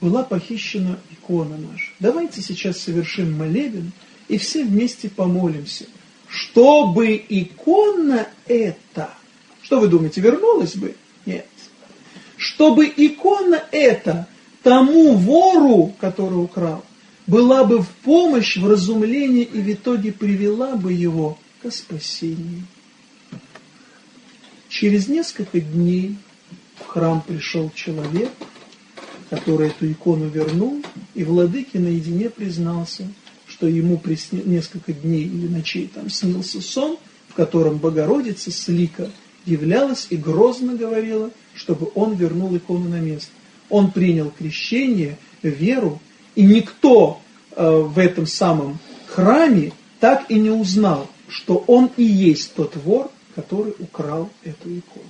[SPEAKER 1] была похищена икона наша. Давайте сейчас совершим молебен и все вместе помолимся, чтобы икона эта, что вы думаете, вернулась бы? Нет. Чтобы икона эта тому вору, который украл, была бы в помощь, в разумлении и в итоге привела бы его к спасению. Через несколько дней в храм пришел человек, который эту икону вернул, и владыке наедине признался, что ему несколько дней или ночей там снился сон, в котором Богородица с лика являлась и грозно говорила, чтобы он вернул икону на место. Он принял крещение, веру, и никто э, в этом самом храме так и не узнал, что он и есть тот вор, который украл эту икону.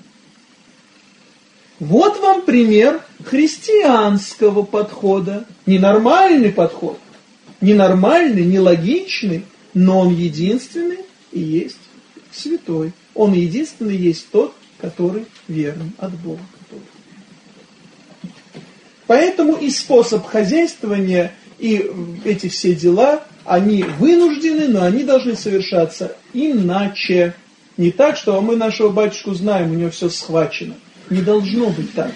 [SPEAKER 1] Вот вам пример христианского подхода. Ненормальный подход. Ненормальный, нелогичный, но он единственный и есть святой. Он единственный есть тот, который верен от Бога. Поэтому и способ хозяйствования, и эти все дела, они вынуждены, но они должны совершаться иначе. Не так, что мы нашего батюшку знаем, у него все схвачено. Не должно быть так.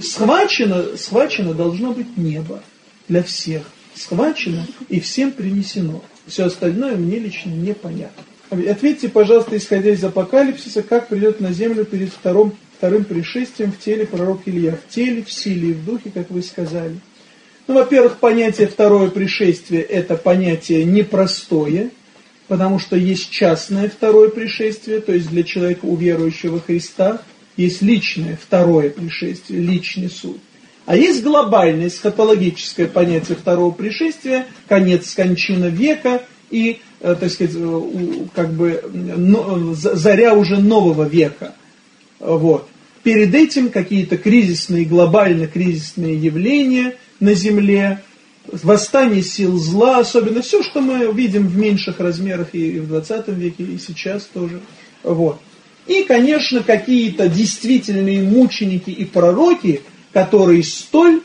[SPEAKER 1] Схвачено, схвачено должно быть небо для всех. Схвачено и всем принесено. Все остальное мне лично непонятно. Ответьте, пожалуйста, исходя из апокалипсиса, как придет на землю перед вторым, вторым пришествием в теле пророк Илья. В теле, в силе и в духе, как вы сказали. Ну, во-первых, понятие второе пришествие – это понятие непростое, потому что есть частное второе пришествие, то есть для человека, уверующего Христа – есть личное второе пришествие, личный суд. А есть глобальное эсхатологическое понятие второго пришествия, конец кончина века и, э, так сказать, э, как бы заря уже нового века. Вот. Перед этим какие-то кризисные, глобально кризисные явления на Земле, восстание сил зла, особенно все, что мы видим в меньших размерах и в 20 веке, и сейчас тоже. Вот. И, конечно, какие-то действительные мученики и пророки, которые столь,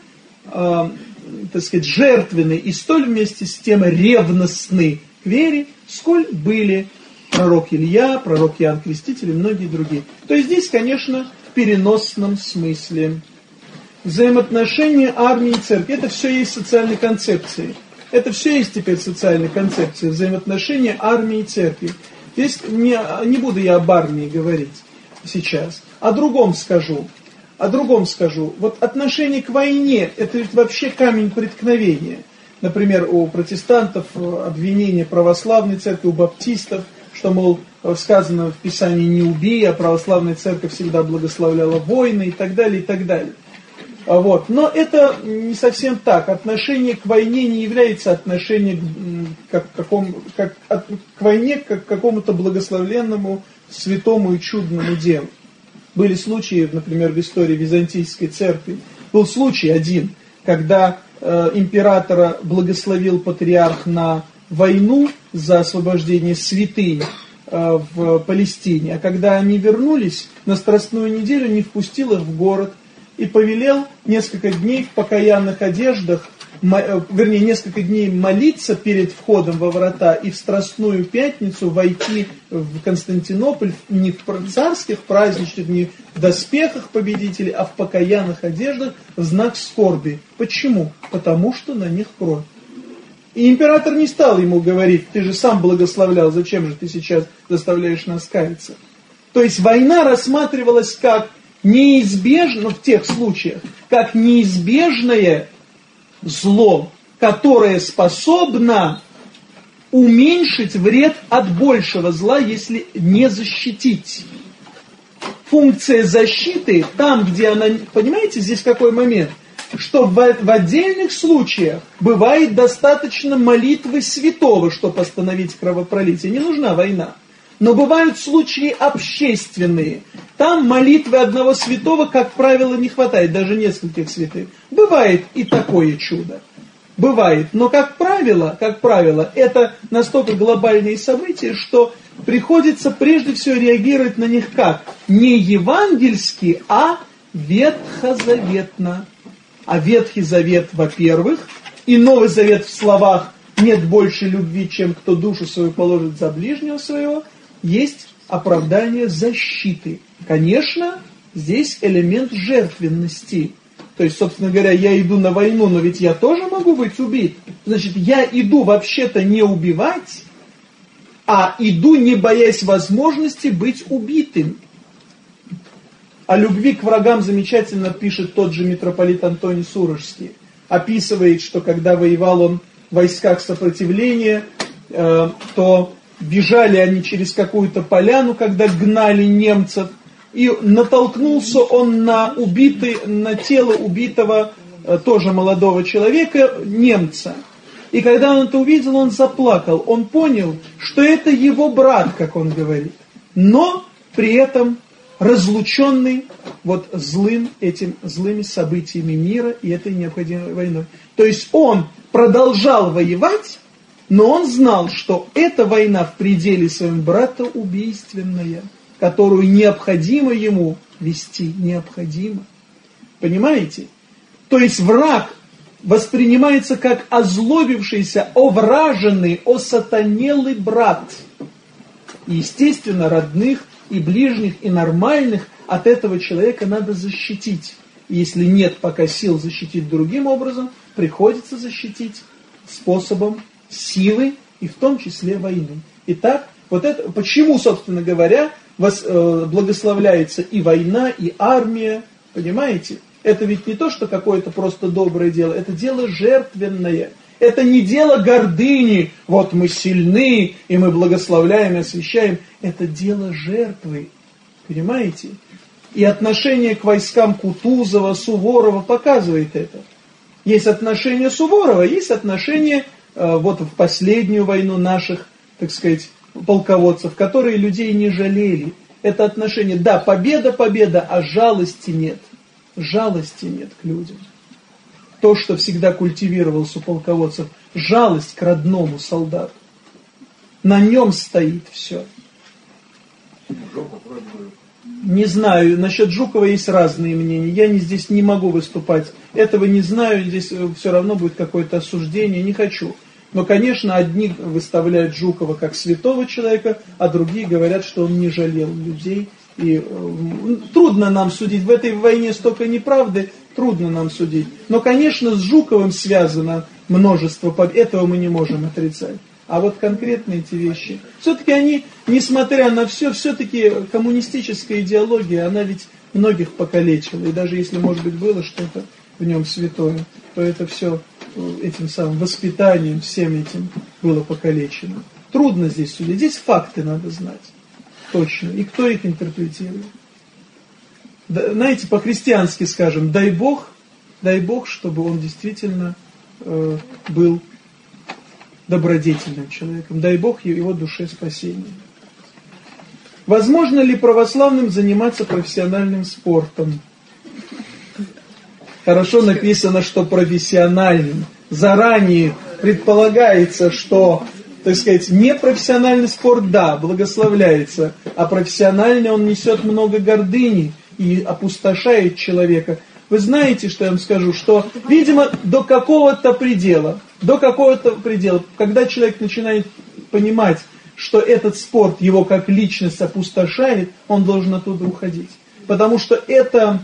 [SPEAKER 1] э, так сказать, жертвенны и столь вместе с тем ревностны вере, сколь были пророк Илья, пророк Иоанн Креститель и многие другие. То есть здесь, конечно, в переносном смысле. Взаимоотношения армии и церкви, это все есть социальные концепции. Это все есть теперь социальные концепции, взаимоотношения армии и церкви. Здесь не, не буду я об армии говорить сейчас, о другом скажу. О другом скажу. Вот отношение к войне, это ведь вообще камень преткновения. Например, у протестантов обвинение православной церкви, у баптистов, что, мол, сказано в Писании «не убей», а православная церковь всегда благословляла войны и так далее, и так далее. А вот. Но это не совсем так. Отношение к войне не является отношением к, какому, как, от, к войне как к какому-то благословленному, святому и чудному делу. Были случаи, например, в истории Византийской церкви. Был случай один, когда э, императора благословил патриарх на войну за освобождение святынь э, в Палестине. А когда они вернулись, на Страстную неделю не впустил их в город, и повелел несколько дней в покаянных одеждах, э, вернее, несколько дней молиться перед входом во врата и в Страстную Пятницу войти в Константинополь не в царских праздничных, не в доспехах победителей, а в покаянных одеждах в знак скорби. Почему? Потому что на них кровь. И император не стал ему говорить, ты же сам благословлял, зачем же ты сейчас заставляешь нас каяться? То есть война рассматривалась как неизбежно в тех случаях, как неизбежное зло, которое способно уменьшить вред от большего зла, если не защитить. Функция защиты, там, где она... Понимаете, здесь какой момент? Что в, в отдельных случаях бывает достаточно молитвы святого, чтобы остановить кровопролитие. Не нужна война. Но бывают случаи общественные. Там молитвы одного святого, как правило, не хватает, даже нескольких святых. Бывает и такое чудо. Бывает. Но, как правило, как правило, это настолько глобальные события, что приходится прежде всего реагировать на них как? Не евангельски, а ветхозаветно. А Ветхий Завет, во-первых, и Новый Завет в словах «нет больше любви, чем кто душу свою положит за ближнего своего», есть оправдание защиты. Конечно, здесь элемент жертвенности. То есть, собственно говоря, я иду на войну, но ведь я тоже могу быть убит. Значит, я иду вообще-то не убивать, а иду, не боясь возможности быть убитым. О любви к врагам замечательно пишет тот же митрополит Антоний Сурожский. Описывает, что когда воевал он в войсках сопротивления, э, то бежали они через какую-то поляну, когда гнали немцев, и натолкнулся он на убитый, на тело убитого э, тоже молодого человека, немца. И когда он это увидел, он заплакал. Он понял, что это его брат, как он говорит. Но при этом разлученный вот злым этим злыми событиями мира и этой необходимой войной. То есть он продолжал воевать, но он знал, что эта война в пределе своем брата убийственная, которую необходимо ему вести, необходимо. Понимаете? То есть враг воспринимается как озлобившийся, овраженный, осатанелый брат. И, естественно, родных и ближних, и нормальных от этого человека надо защитить. И если нет пока сил защитить другим образом, приходится защитить способом силы и в том числе войны. Итак, вот это, почему, собственно говоря, вас, э, благословляется и война, и армия, понимаете? Это ведь не то, что какое-то просто доброе дело, это дело жертвенное. Это не дело гордыни, вот мы сильны, и мы благословляем и освящаем. Это дело жертвы, понимаете? И отношение к войскам Кутузова, Суворова показывает это. Есть отношение Суворова, есть отношение вот в последнюю войну наших, так сказать, полководцев, которые людей не жалели. Это отношение, да, победа, победа, а жалости нет. Жалости нет к людям. То, что всегда культивировалось у полководцев, жалость к родному солдату. На нем стоит все. Не знаю, насчет Жукова есть разные мнения. Я не, здесь не могу выступать. Этого не знаю, здесь э, все равно будет какое-то осуждение. Не хочу. Но, конечно, одни выставляют Жукова как святого человека, а другие говорят, что он не жалел людей. И э, трудно нам судить. В этой войне столько неправды, трудно нам судить. Но, конечно, с Жуковым связано множество. Этого мы не можем отрицать. А вот конкретные эти вещи, все-таки они, несмотря на все, все-таки коммунистическая идеология, она ведь многих покалечила. И даже если, может быть, было что-то в нем святое, то это все этим самым воспитанием, всем этим было покалечено. Трудно здесь судить. Здесь факты надо знать. Точно. И кто их интерпретирует. Да, знаете, по-христиански скажем, дай Бог, дай Бог, чтобы он действительно э, был добродетельным человеком. Дай Бог его душе спасения. Возможно ли православным заниматься профессиональным спортом? Хорошо написано, что профессиональным. Заранее предполагается, что, так сказать, непрофессиональный спорт, да, благословляется, а профессиональный он несет много гордыни и опустошает человека. Вы знаете, что я вам скажу, что, видимо, до какого-то предела, до какого-то предела, когда человек начинает понимать, что этот спорт его как личность опустошает, он должен оттуда уходить. Потому что это,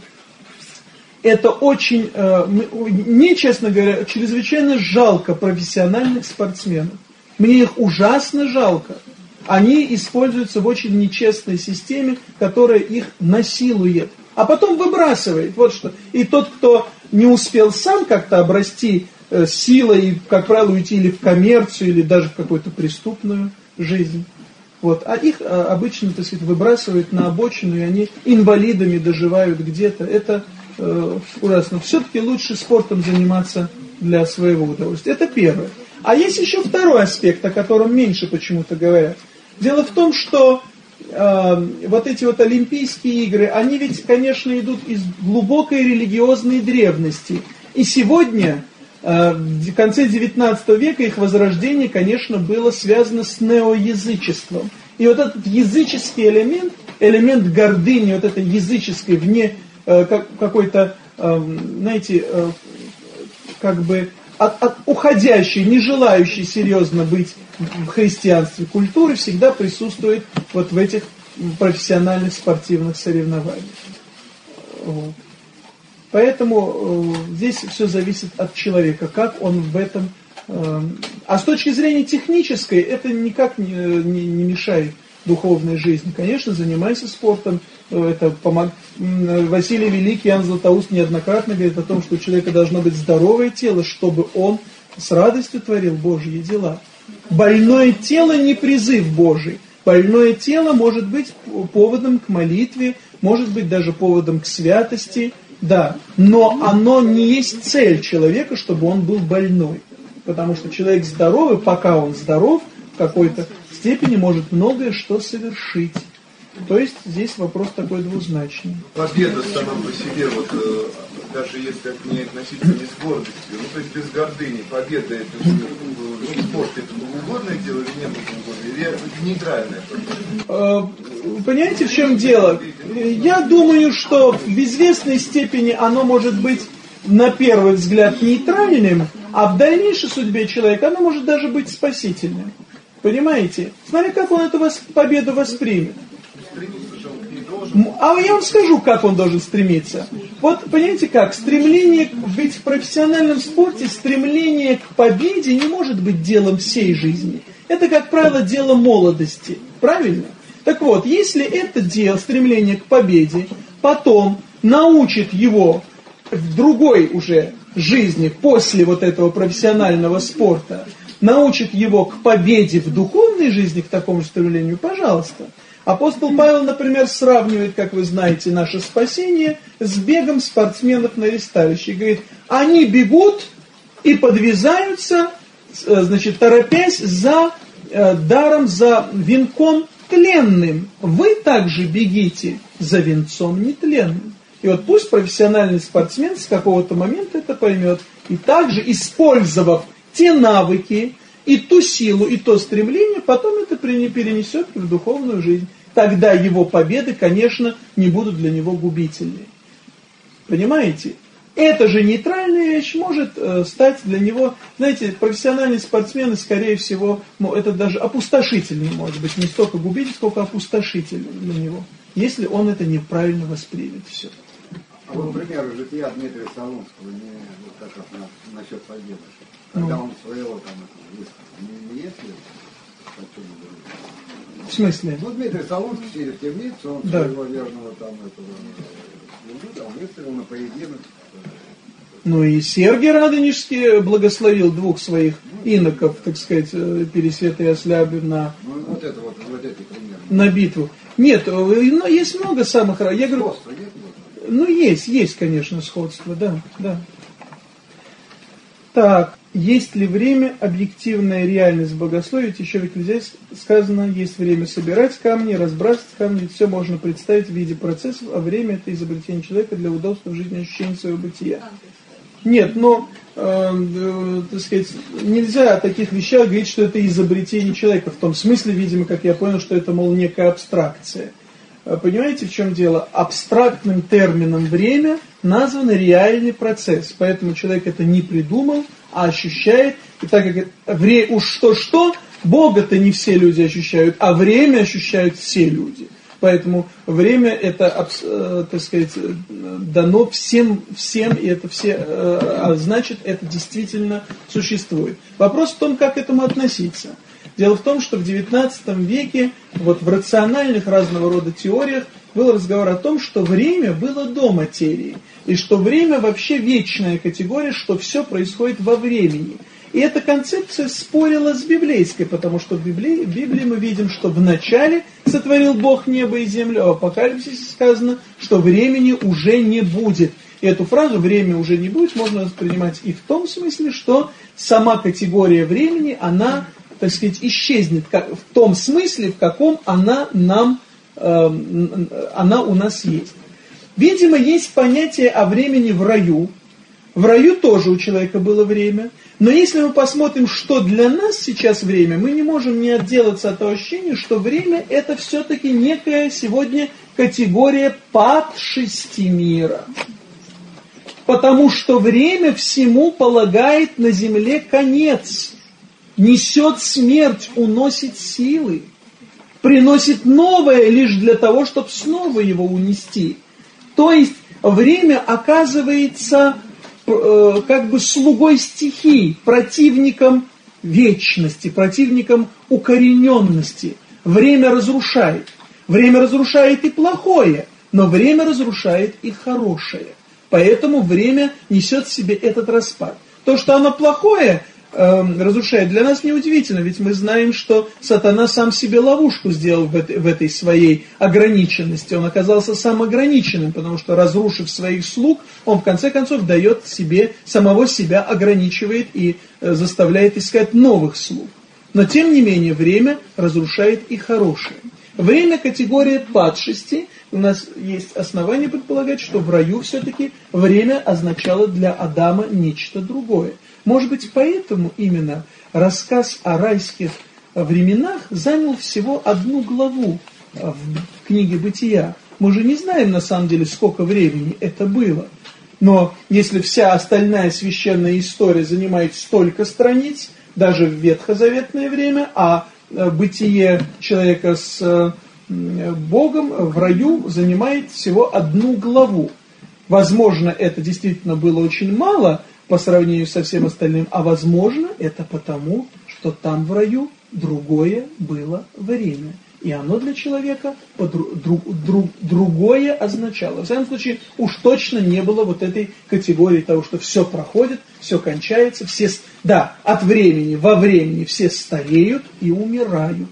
[SPEAKER 1] это очень, э, мне, честно говоря, чрезвычайно жалко профессиональных спортсменов. Мне их ужасно жалко. Они используются в очень нечестной системе, которая их насилует, а потом выбрасывает. Вот что. И тот, кто не успел сам как-то обрасти э, силой, как правило, уйти или в коммерцию, или даже в какую-то преступную жизнь. Вот. А их а, обычно, так сказать, выбрасывают на обочину, и они инвалидами доживают где-то. Это э, ужасно. Все-таки лучше спортом заниматься для своего удовольствия. Это первое. А есть еще второй аспект, о котором меньше почему-то говорят. Дело в том, что э, вот эти вот Олимпийские игры, они ведь, конечно, идут из глубокой религиозной древности. И сегодня Э, в конце XIX века их возрождение, конечно, было связано с неоязычеством. И вот этот языческий элемент, элемент гордыни, вот этой языческой, вне э, какой-то, э, знаете, как бы от, от уходящей, не желающей серьезно быть в христианстве культуры, всегда присутствует вот в этих профессиональных спортивных соревнованиях. Вот. Поэтому э, здесь все зависит от человека, как он в этом... Э, а с точки зрения технической, это никак не, не, не мешает духовной жизни. Конечно, занимайся спортом. Э, это помог... Василий Великий, Иоанн Златоуст неоднократно говорит о том, что у человека должно быть здоровое тело, чтобы он с радостью творил Божьи дела. Больное тело не призыв Божий. Больное тело может быть поводом к молитве, может быть даже поводом к святости – да, но оно не есть цель человека, чтобы он был больной. Потому что человек здоровый, пока он здоров, какой-то степени может многое что совершить. То есть здесь вопрос такой двузначный.
[SPEAKER 3] Победа сама по себе, вот, э, даже если это не относительно не с гордостью, ну то есть без гордыни, победа это же ну, спорт, это угодное дело или не угодное, или нейтральное?
[SPEAKER 1] Э, понимаете, в чем дело? Я думаю, что в известной степени оно может быть на первый взгляд нейтральным, а в дальнейшей судьбе человека оно может даже быть спасительным. Понимаете? Смотри, как он эту победу воспримет. А я вам скажу, как он должен стремиться. Вот, понимаете как, стремление, быть в профессиональном спорте, стремление к победе не может быть делом всей жизни. Это, как правило, дело молодости. Правильно? Так вот, если это дело, стремление к победе, потом научит его в другой уже жизни, после вот этого профессионального спорта, научит его к победе в духовной жизни, к такому стремлению, пожалуйста. Апостол Павел, например, сравнивает, как вы знаете, наше спасение с бегом спортсменов на ресталище. Говорит, они бегут и подвязаются, э, значит, торопясь за э, даром, за венком тленным. Вы также бегите за венцом нетленным. И вот пусть профессиональный спортсмен с какого-то момента это поймет. И также, использовав те навыки, и ту силу, и то стремление, потом это перенесет в духовную жизнь. Тогда его победы, конечно, не будут для него губительны. Понимаете? Эта же нейтральная вещь может э, стать для него, знаете, профессиональные спортсмены, скорее всего, это даже опустошительный, может быть, не столько губитель, сколько опустошительный для него, если он это неправильно воспримет все.
[SPEAKER 4] А вот пример жития Дмитрия Солунского, не вот как раз на, насчет победы. Когда ну. он своего там выставил, не, не есть ли
[SPEAKER 1] в смысле?
[SPEAKER 4] Ну, Дмитрий Солунский сидит в темнице, он да. своего верного там этого да, он выставил на поединок
[SPEAKER 1] Ну и Сергий Радонежский благословил двух своих иноков, так сказать, э, Пересвета и Ослябы на,
[SPEAKER 4] Ну, вот это вот, вот эти примеры.
[SPEAKER 1] на битву. Нет, э, но есть много самых... Я говорю,
[SPEAKER 4] Сходство нет
[SPEAKER 1] ну есть, есть, конечно, сходство, да, да. Так, есть ли время, объективная реальность богословия? Ведь еще в Экклезиасте сказано, есть время собирать камни, разбрасывать камни, все можно представить в виде процессов, а время это изобретение человека для удобства в жизни ощущения своего бытия. Нет, но, э, э, так сказать, нельзя о таких вещах говорить, что это изобретение человека. В том смысле, видимо, как я понял, что это, мол, некая абстракция. Э, Понимаете, в чем дело? Абстрактным термином время назван реальный процесс. Поэтому человек это не придумал, а ощущает. И так как вре- уж что-что, Бога-то не все люди ощущают, а время ощущают все люди. Поэтому время это, э, так сказать, э, дано всем, всем, и это все, а значит, это действительно существует. Вопрос в том, как к этому относиться. Дело в том, что в XIX веке вот в рациональных разного рода теориях был разговор о том, что время было до материи, и что время вообще вечная категория, что все происходит во времени. И эта концепция спорила с библейской, потому что в Библии, в Библии мы видим, что в начале сотворил Бог небо и землю, а в Апокалипсисе сказано, что времени уже не будет. И эту фразу «время уже не будет» можно воспринимать и в том смысле, что сама категория времени, она, так сказать, исчезнет в том смысле, в каком она нам, эм, она у нас есть. Видимо, есть понятие о времени в раю. В раю тоже у человека было время. Но если мы посмотрим, что для нас сейчас время, мы не можем не отделаться от ощущения, что время это все-таки некая сегодня категория падшести мира. Потому что время всему полагает на земле конец. Несет смерть, уносит силы. Приносит новое лишь для того, чтобы снова его унести. То есть время оказывается э, как бы слугой стихий, противником вечности, противником укорененности. Время разрушает. Время разрушает и плохое, но время разрушает и хорошее. Поэтому время несет в себе этот распад. То, что оно плохое э, разрушает, для нас неудивительно, ведь мы знаем, что сатана сам себе ловушку сделал в этой, в этой своей ограниченности. Он оказался сам ограниченным, потому что, разрушив своих слуг, он в конце концов дает себе, самого себя ограничивает и э, заставляет искать новых слуг. Но тем не менее время разрушает и хорошее. Время категория падшести. У нас есть основания предполагать, что в раю все-таки время означало для Адама нечто другое. Может быть, поэтому именно рассказ о райских временах занял всего одну главу в книге «Бытия». Мы же не знаем, на самом деле, сколько времени это было. Но если вся остальная священная история занимает столько страниц, даже в ветхозаветное время, а бытие человека с Богом в раю занимает всего одну главу. Возможно, это действительно было очень мало по сравнению со всем остальным, а возможно, это потому, что там в раю другое было время. И оно для человека друг, друг, другое означало. В всяком случае, уж точно не было вот этой категории того, что все проходит, все кончается, все, да, от времени, во времени все стареют и умирают.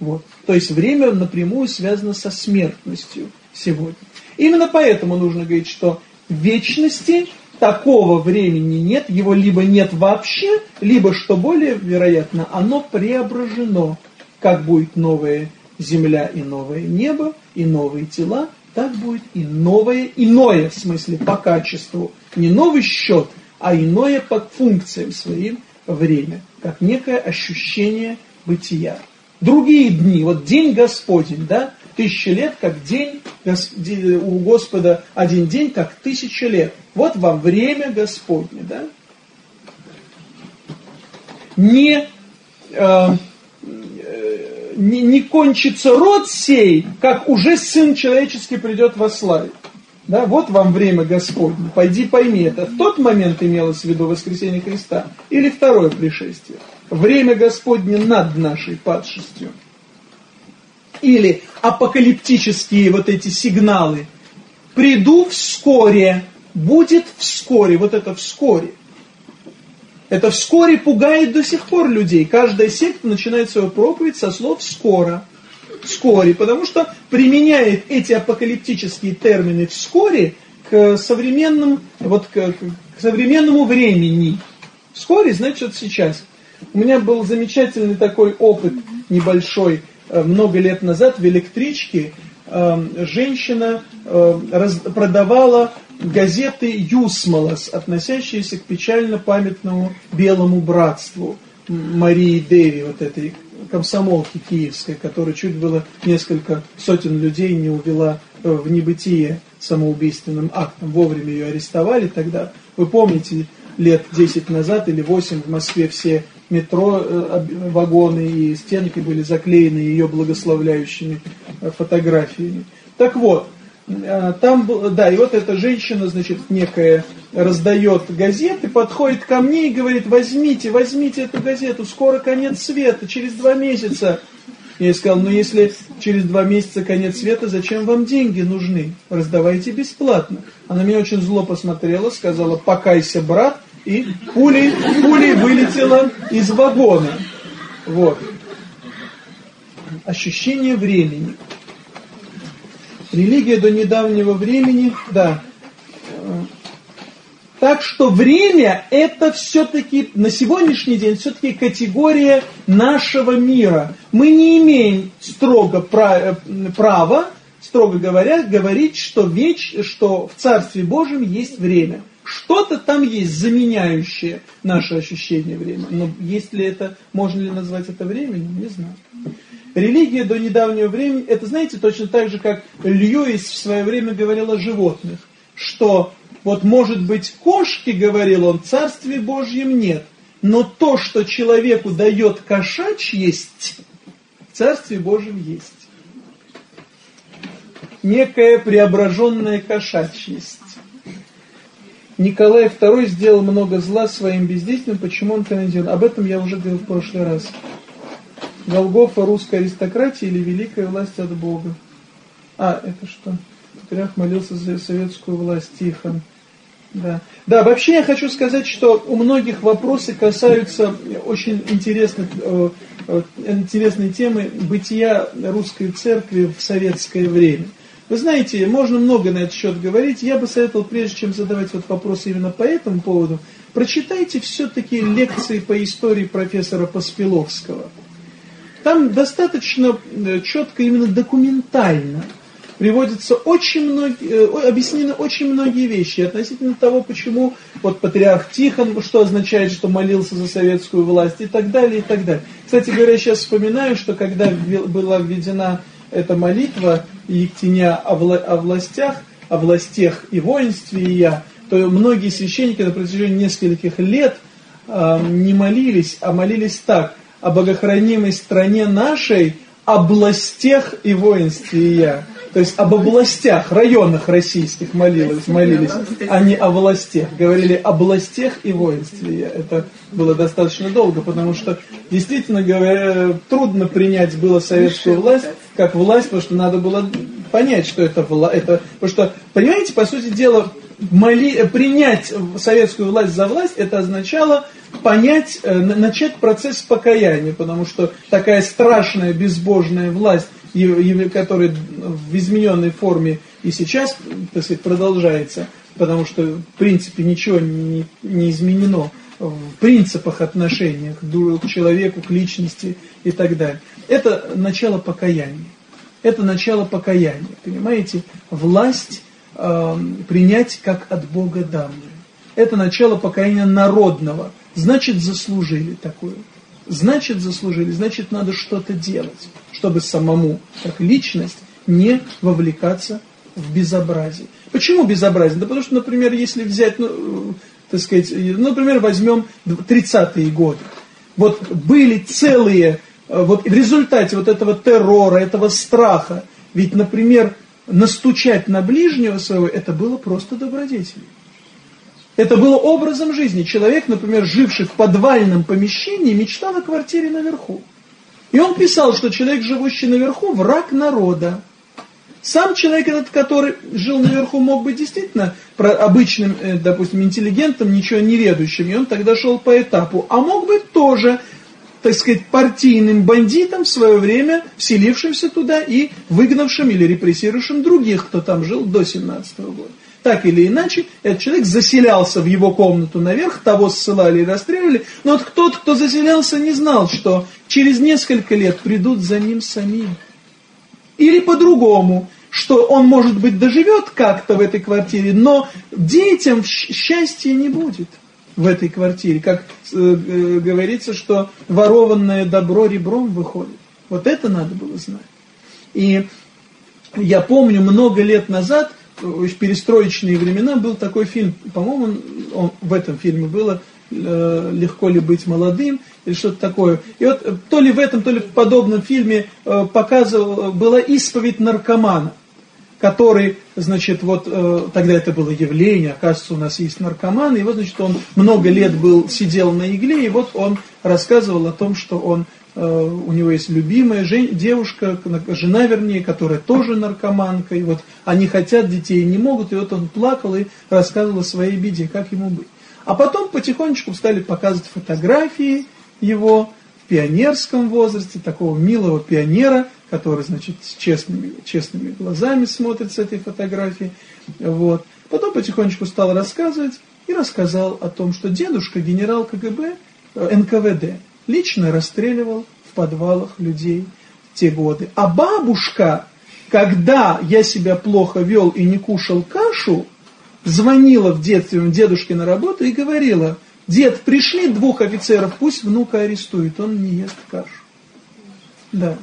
[SPEAKER 1] Вот. То есть время напрямую связано со смертностью сегодня. Именно поэтому нужно говорить, что вечности такого времени нет, его либо нет вообще, либо, что более вероятно, оно преображено. Как будет новая земля и новое небо, и новые тела, так будет и новое, иное, в смысле по качеству, не новый счет, а иное по функциям своим время, как некое ощущение бытия. Другие дни, вот день Господень, да, тысяча лет, как день у Господа, один день, как тысяча лет. Вот вам время Господне, да. Не, э, не, не кончится род сей, как уже Сын Человеческий придет во славе. Да, вот вам время Господне, пойди пойми, это в тот момент имелось в виду воскресение Христа или второе пришествие. Время Господне над нашей падшестью. Или апокалиптические вот эти сигналы. Приду вскоре, будет вскоре, вот это вскоре. Это вскоре пугает до сих пор людей. Каждая секта начинает свою проповедь со слов «скоро». Вскоре, потому что применяет эти апокалиптические термины вскоре к современным, вот к, к современному времени. Вскоре значит сейчас. У меня был замечательный такой опыт небольшой много лет назад в электричке. Э, женщина э, продавала газеты «Юсмолос», относящиеся к печально памятному белому братству Марии Деви, вот этой комсомолки киевской, которая чуть было несколько сотен людей не увела в небытие самоубийственным актом. Вовремя ее арестовали тогда. Вы помните, лет 10 назад или 8 в Москве все метро, э, вагоны и стенки были заклеены ее благословляющими э, фотографиями. Так вот, э, там, да, и вот эта женщина, значит, некая раздает газеты, подходит ко мне и говорит, возьмите, возьмите эту газету, скоро конец света, через два месяца. Я ей сказал, ну если через два месяца конец света, зачем вам деньги нужны? Раздавайте бесплатно. Она меня очень зло посмотрела, сказала, покайся, брат, и пулей, пулей вылетела из вагона. Вот. Ощущение времени. Религия до недавнего времени, да. Так что время это все-таки на сегодняшний день все-таки категория нашего мира. Мы не имеем строго права, строго говоря, говорить, что, веч, что в Царстве Божьем есть время. Что-то там есть, заменяющее наше ощущение времени. Но есть ли это, можно ли назвать это временем, не знаю. Религия до недавнего времени, это знаете, точно так же, как Льюис в свое время говорил о животных, что вот может быть кошки, говорил он, Царстве Божьем нет, но то, что человеку дает кошач есть, в Царстве Божьем есть. Некая преображенная кошачьесть. Николай II сделал много зла своим бездействием, почему он канонизирован? Об этом я уже говорил в прошлый раз. Голгофа русской аристократии или великая власть от Бога? А, это что? Патриарх молился за советскую власть, Тихон. Да. да, вообще я хочу сказать, что у многих вопросы касаются очень интересных, э, э, интересной темы бытия русской церкви в советское время. Вы знаете, можно много на этот счет говорить. Я бы советовал, прежде чем задавать вот вопросы именно по этому поводу, прочитайте все-таки лекции по истории профессора Поспеловского. Там достаточно э, четко, именно документально приводятся очень многие, э, объяснены очень многие вещи относительно того, почему вот патриарх Тихон, что означает, что молился за советскую власть и так далее, и так далее. Кстати говоря, сейчас вспоминаю, что когда была введена эта молитва Ектиня о, о властях, о властях и воинстве и я, то многие священники на протяжении нескольких лет э, не молились, а молились так, о богохранимой стране нашей, областях и воинстве и я. То есть об областях, районах российских молились, молились, а не о властях. Говорили об областях и воинстве. Это было достаточно долго, потому что, действительно говоря, трудно принять было советскую власть как власть, потому что надо было понять, что это власть. Это, потому что, понимаете, по сути дела, моли, принять советскую власть за власть, это означало понять, э, начать процесс покаяния, потому что такая страшная безбожная власть, которая в измененной форме и сейчас, так сказать, продолжается, потому что, в принципе, ничего не, не изменено в принципах отношения к человеку, к личности и так далее. Это начало покаяния. Это начало покаяния. Понимаете? Власть э, принять как от Бога данную. Это начало покаяния народного. Значит, заслужили такое. Значит, заслужили. Значит, надо что-то делать, чтобы самому, как личность, не вовлекаться в безобразие. Почему безобразие? Да потому что, например, если взять, ну, так сказать, например, возьмем 30-е годы. Вот были целые, э, вот в результате вот этого террора, этого страха, ведь, например, настучать на ближнего своего, это было просто добродетелью. Это было образом жизни. Человек, например, живший в подвальном помещении, мечтал о квартире наверху. И он писал, что человек, живущий наверху, враг народа. Сам человек этот, который жил наверху, мог быть действительно обычным, э, допустим, интеллигентом, ничего не ведущим, и он тогда шел по этапу. А мог быть тоже, так сказать, партийным бандитом в свое время, вселившимся туда и выгнавшим или репрессировавшим других, кто там жил до 17 -го года. Так или иначе, этот человек заселялся в его комнату наверх, того ссылали и расстреливали, но вот тот, кто заселялся, не знал, что через несколько лет придут за ним самим. Или по-другому, что он, может быть, доживет как-то в этой квартире, но детям счастья не будет в этой квартире. Как э, э, говорится, что ворованное добро ребром выходит. Вот это надо было знать. И я помню, много лет назад, в перестроечные времена, был такой фильм, по-моему, он, в этом фильме было э, «Легко ли быть молодым», или что-то такое. И вот э, то ли в этом, то ли в подобном фильме э, показывал, была исповедь наркомана, который, значит, вот э, тогда это было явление, оказывается, у нас есть наркоман, и вот, значит, он много лет был, сидел на игле, и вот он рассказывал о том, что он у него есть любимая девушка, жена вернее, которая тоже наркоманка, и вот они хотят детей, не могут, и вот он плакал и рассказывал о своей беде, как ему быть. А потом потихонечку стали показывать фотографии, его в пионерском возрасте, такого милого пионера, который, значит, с честными, честными глазами смотрит с этой фотографии. Вот. Потом потихонечку стал рассказывать и рассказал о том, что дедушка, генерал КГБ, э, НКВД, лично расстреливал в подвалах людей в те годы. А бабушка, когда я себя плохо вел и не кушал кашу, звонила в детстве дедушке на работу и говорила – Дед, пришли двух офицеров, пусть внука арестуют, он не ест кашу. Да.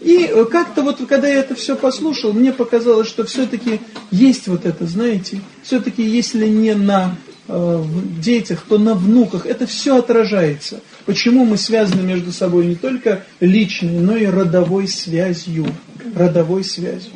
[SPEAKER 1] И э, как-то вот, когда я это все послушал, мне показалось, что все-таки есть вот это, знаете, все-таки если не на э, детях, то на внуках, это все отражается. Почему мы связаны между собой не только личной, но и родовой связью. Родовой связью.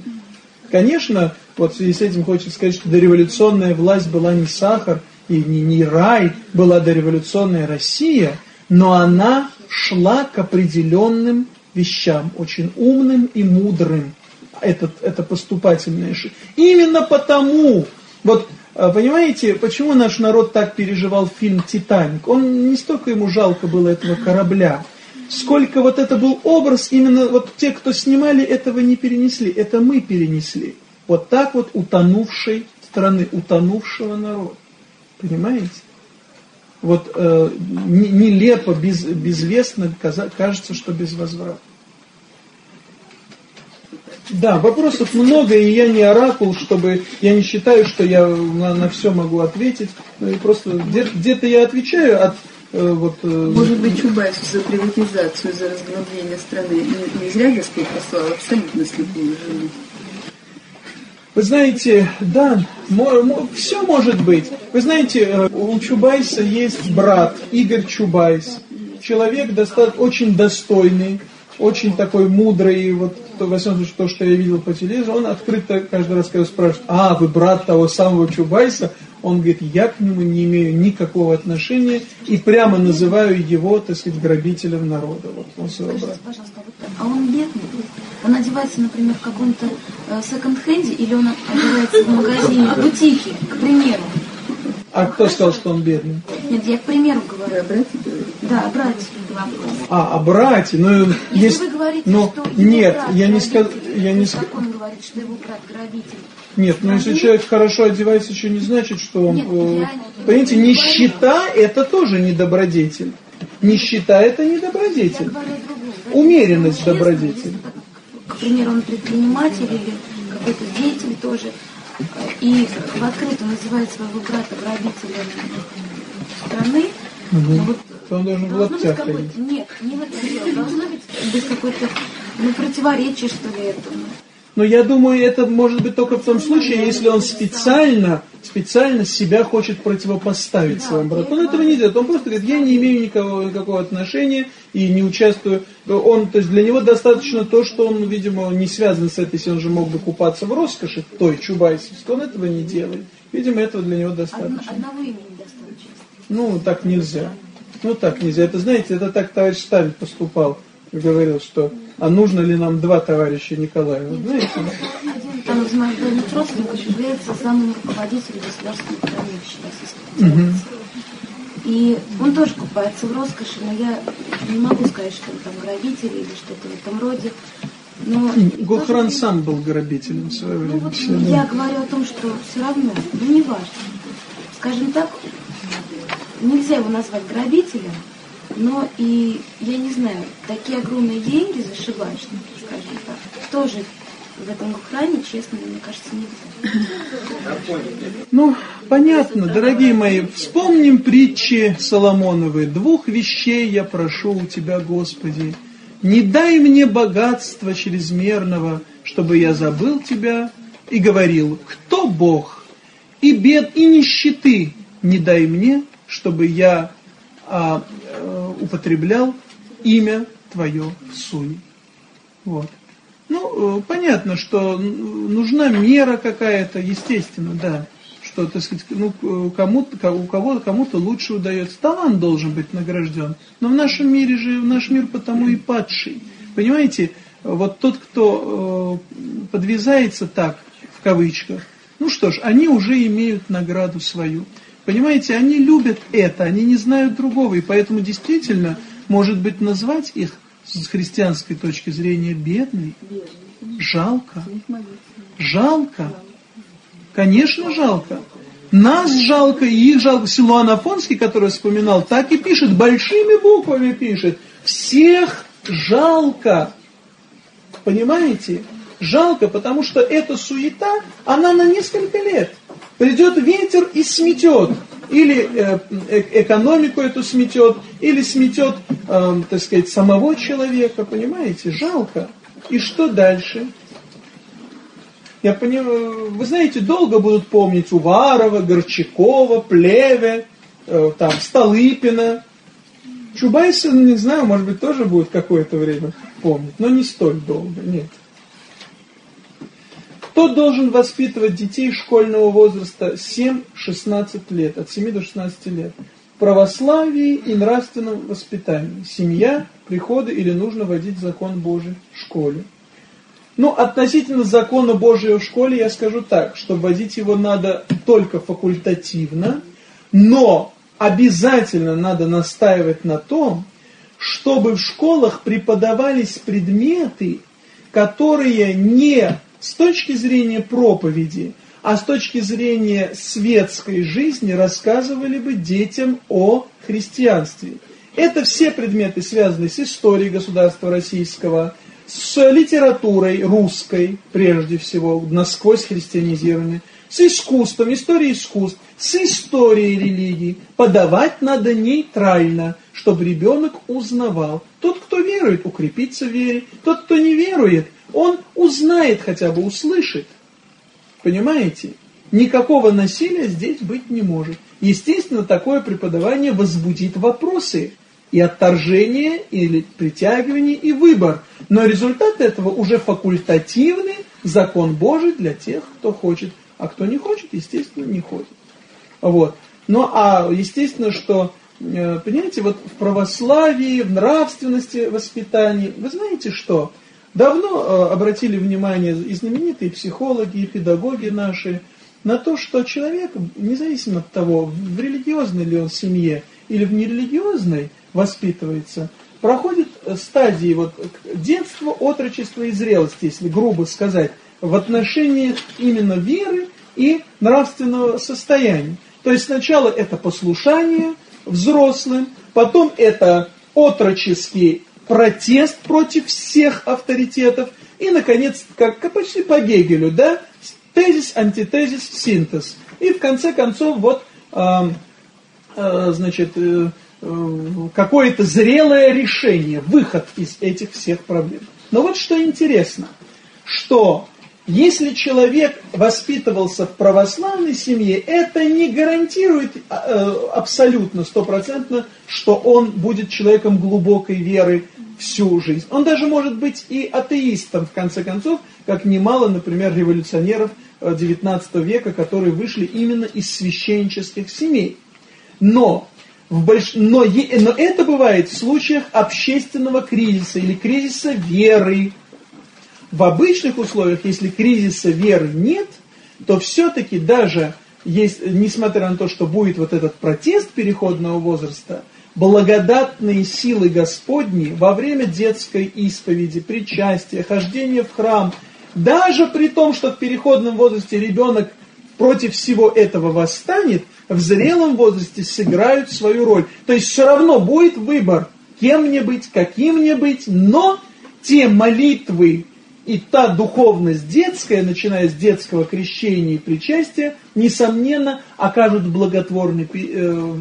[SPEAKER 1] Конечно, вот в связи с этим хочется сказать, что дореволюционная власть была не сахар, и не, не рай, была дореволюционная Россия, но она шла к определенным вещам, очень умным и мудрым. Это, это поступательное. Именно потому, вот понимаете, почему наш народ так переживал фильм «Титаник»? Он не столько ему жалко было этого корабля, сколько вот это был образ, именно вот те, кто снимали, этого не перенесли, это мы перенесли. Вот так вот утонувшей страны, утонувшего народа. Понимаете? Вот э, нелепо, без, безвестно кажется, что без возврата. Да, вопросов много, и я не оракул, чтобы я не считаю, что я на, на все могу ответить. Ну, и просто где-то где я отвечаю от э, вот. Э,
[SPEAKER 5] Может быть, Чубайсу за приватизацию, за разграбление страны не, не зря Господь послал абсолютно слепую жену.
[SPEAKER 1] Вы знаете, да, все может быть. Вы знаете, э, у Чубайса есть брат, Игорь Чубайс. Человек достаточно, очень достойный, очень такой мудрый, вот во всяком случае, то, что я видел по телевизору, он открыто каждый раз, когда спрашивает, а, вы брат того самого Чубайса? Он говорит, я к нему не имею никакого отношения и прямо называю его, так сказать, грабителем народа. Вот он своего брата.
[SPEAKER 2] Пожалуйста, а он бедный? Он одевается, например, в каком-то э, секонд-хенде или он одевается в магазине, в бутике, к примеру?
[SPEAKER 1] А кто сказал, что он бедный?
[SPEAKER 2] Нет, я к примеру говорю. Брате Да, о брате.
[SPEAKER 1] А, о брате. Ну,
[SPEAKER 2] Если есть... вы говорите,
[SPEAKER 1] но,
[SPEAKER 2] что
[SPEAKER 1] нет,
[SPEAKER 2] брат
[SPEAKER 1] я не сказал, я не
[SPEAKER 2] сказал. он говорит, что его брат грабитель.
[SPEAKER 1] Нет, но если человек хорошо одевается, еще не значит, что он... Нет, э, понимаете, нищета это тоже не добродетель. Нищета это не добродетель. Умеренность добродетель
[SPEAKER 2] к примеру, он предприниматель или какой-то деятель тоже, и в открытую называет своего брата грабителем страны,
[SPEAKER 1] угу. вот, то он должен лаптях
[SPEAKER 2] ходить. Нет, не в этом дело. Должно быть, быть какое-то ну, противоречие, что ли, этому.
[SPEAKER 1] Но я думаю, это может быть только в том случае, если он специально, специально себя хочет противопоставить своему брату. Он этого не делает. Он просто говорит, я не имею никакого, никакого отношения и не участвую. Он, то есть для него достаточно то, что он, видимо, не связан с этой, если он же мог бы купаться в роскоши, той чубайсовской, он этого не делает. Видимо, этого для него достаточно.
[SPEAKER 2] Одного имени достаточно.
[SPEAKER 1] Ну, так нельзя. Ну, так нельзя. Это, знаете, это так товарищ Сталин поступал говорил, что а нужно ли нам два товарища Николаева? Знаете?
[SPEAKER 2] из моих дальних родственников является самым руководителем государственного хранилища И он тоже купается в роскоши, но я не могу сказать, что он там грабитель или что-то в этом роде.
[SPEAKER 1] Но Гохран тоже... сам был грабителем в свое время. Ну,
[SPEAKER 2] вот я говорю о том, что все равно, ну не важно. Скажем так, нельзя его назвать грабителем, но и, я не знаю, такие огромные деньги зашибашные, скажем так, тоже в этом храме, честно, мне кажется, нельзя.
[SPEAKER 1] Ну, понятно, дорогие мои, вспомним притчи Соломоновой. Двух вещей я прошу у Тебя, Господи. Не дай мне богатства чрезмерного, чтобы я забыл Тебя и говорил, кто Бог, и бед, и нищеты не дай мне, чтобы я а, а, употреблял имя Твое в суе. Вот. Ну, э, понятно, что нужна мера какая-то, естественно, да, что, так сказать, ну, кому-то, у кого-то кому-то лучше удается. Талант должен быть награжден. Но в нашем мире же, наш мир потому и падший. Понимаете, вот тот, кто э, подвязается так, в кавычках, ну что ж, они уже имеют награду свою. Понимаете, они любят это, они не знают другого, и поэтому действительно, может быть, назвать их с христианской точки зрения бедный, жалко. Жалко. Конечно, жалко. Нас жалко, и их жалко. Силуан Афонский, который вспоминал, так и пишет, большими буквами пишет. Всех жалко. Понимаете? Жалко, потому что эта суета, она на несколько лет. Придет ветер и сметет. Или э, э, экономику эту сметет, или сметет, э, так сказать, самого человека, понимаете? Жалко. И что дальше? Я понимаю, вы знаете, долго будут помнить Уварова, Горчакова, Плеве, э, там, Столыпина. Чубайса, не знаю, может быть, тоже будет какое-то время помнить, но не столь долго, нет. Кто должен воспитывать детей школьного возраста 7-16 лет, от 7 до 16 лет? Православии и нравственном воспитании. Семья, приходы или нужно вводить закон Божий в школе. Ну, относительно закона Божьего в школе я скажу так, что вводить его надо только факультативно, но обязательно надо настаивать на том, чтобы в школах преподавались предметы, которые не с точки зрения проповеди, а с точки зрения светской жизни рассказывали бы детям о христианстве. Это все предметы, связанные с историей государства российского, с литературой русской, прежде всего, насквозь христианизированной, с искусством, историей искусств, с историей религии. Подавать надо нейтрально, чтобы ребенок узнавал. Тот, кто верует, укрепится в вере. Тот, кто не верует, он узнает хотя бы, услышит. Понимаете? Никакого насилия здесь быть не может. Естественно, такое преподавание возбудит вопросы и отторжение, или притягивание, и выбор. Но результат этого уже факультативный закон Божий для тех, кто хочет. А кто не хочет, естественно, не ходит. Вот. Ну, а естественно, что, понимаете, вот в православии, в нравственности воспитании, вы знаете что? Давно э, обратили внимание и знаменитые психологи, и педагоги наши на то, что человек, независимо от того, в религиозной ли он семье или в нерелигиозной воспитывается, проходит стадии вот детства, отрочества и зрелости, если грубо сказать, в отношении именно веры и нравственного состояния. То есть сначала это послушание взрослым, потом это отроческий протест против всех авторитетов, и, наконец, как почти по Гегелю, да, тезис, антитезис, синтез. И в конце концов, вот, э, э, значит, э, э, какое-то зрелое решение, выход из этих всех проблем. Но вот что интересно, что если человек воспитывался в православной семье, это не гарантирует э, абсолютно, стопроцентно, что он будет человеком глубокой веры всю жизнь. Он даже может быть и атеистом, в конце концов, как немало, например, революционеров XIX э, века, которые вышли именно из священнических семей. Но, в больш... но, но это бывает в случаях общественного кризиса или кризиса веры. В обычных условиях, если кризиса веры нет, то все-таки даже, есть, несмотря на то, что будет вот этот протест переходного возраста, благодатные силы Господни во время детской исповеди, причастия, хождения в храм, даже при том, что в переходном возрасте ребенок против всего этого восстанет, в зрелом возрасте сыграют свою роль. То есть все равно будет выбор, кем мне быть, каким мне быть, но те молитвы, и та духовность детская, начиная с детского крещения и причастия, несомненно, окажут благотворное, э,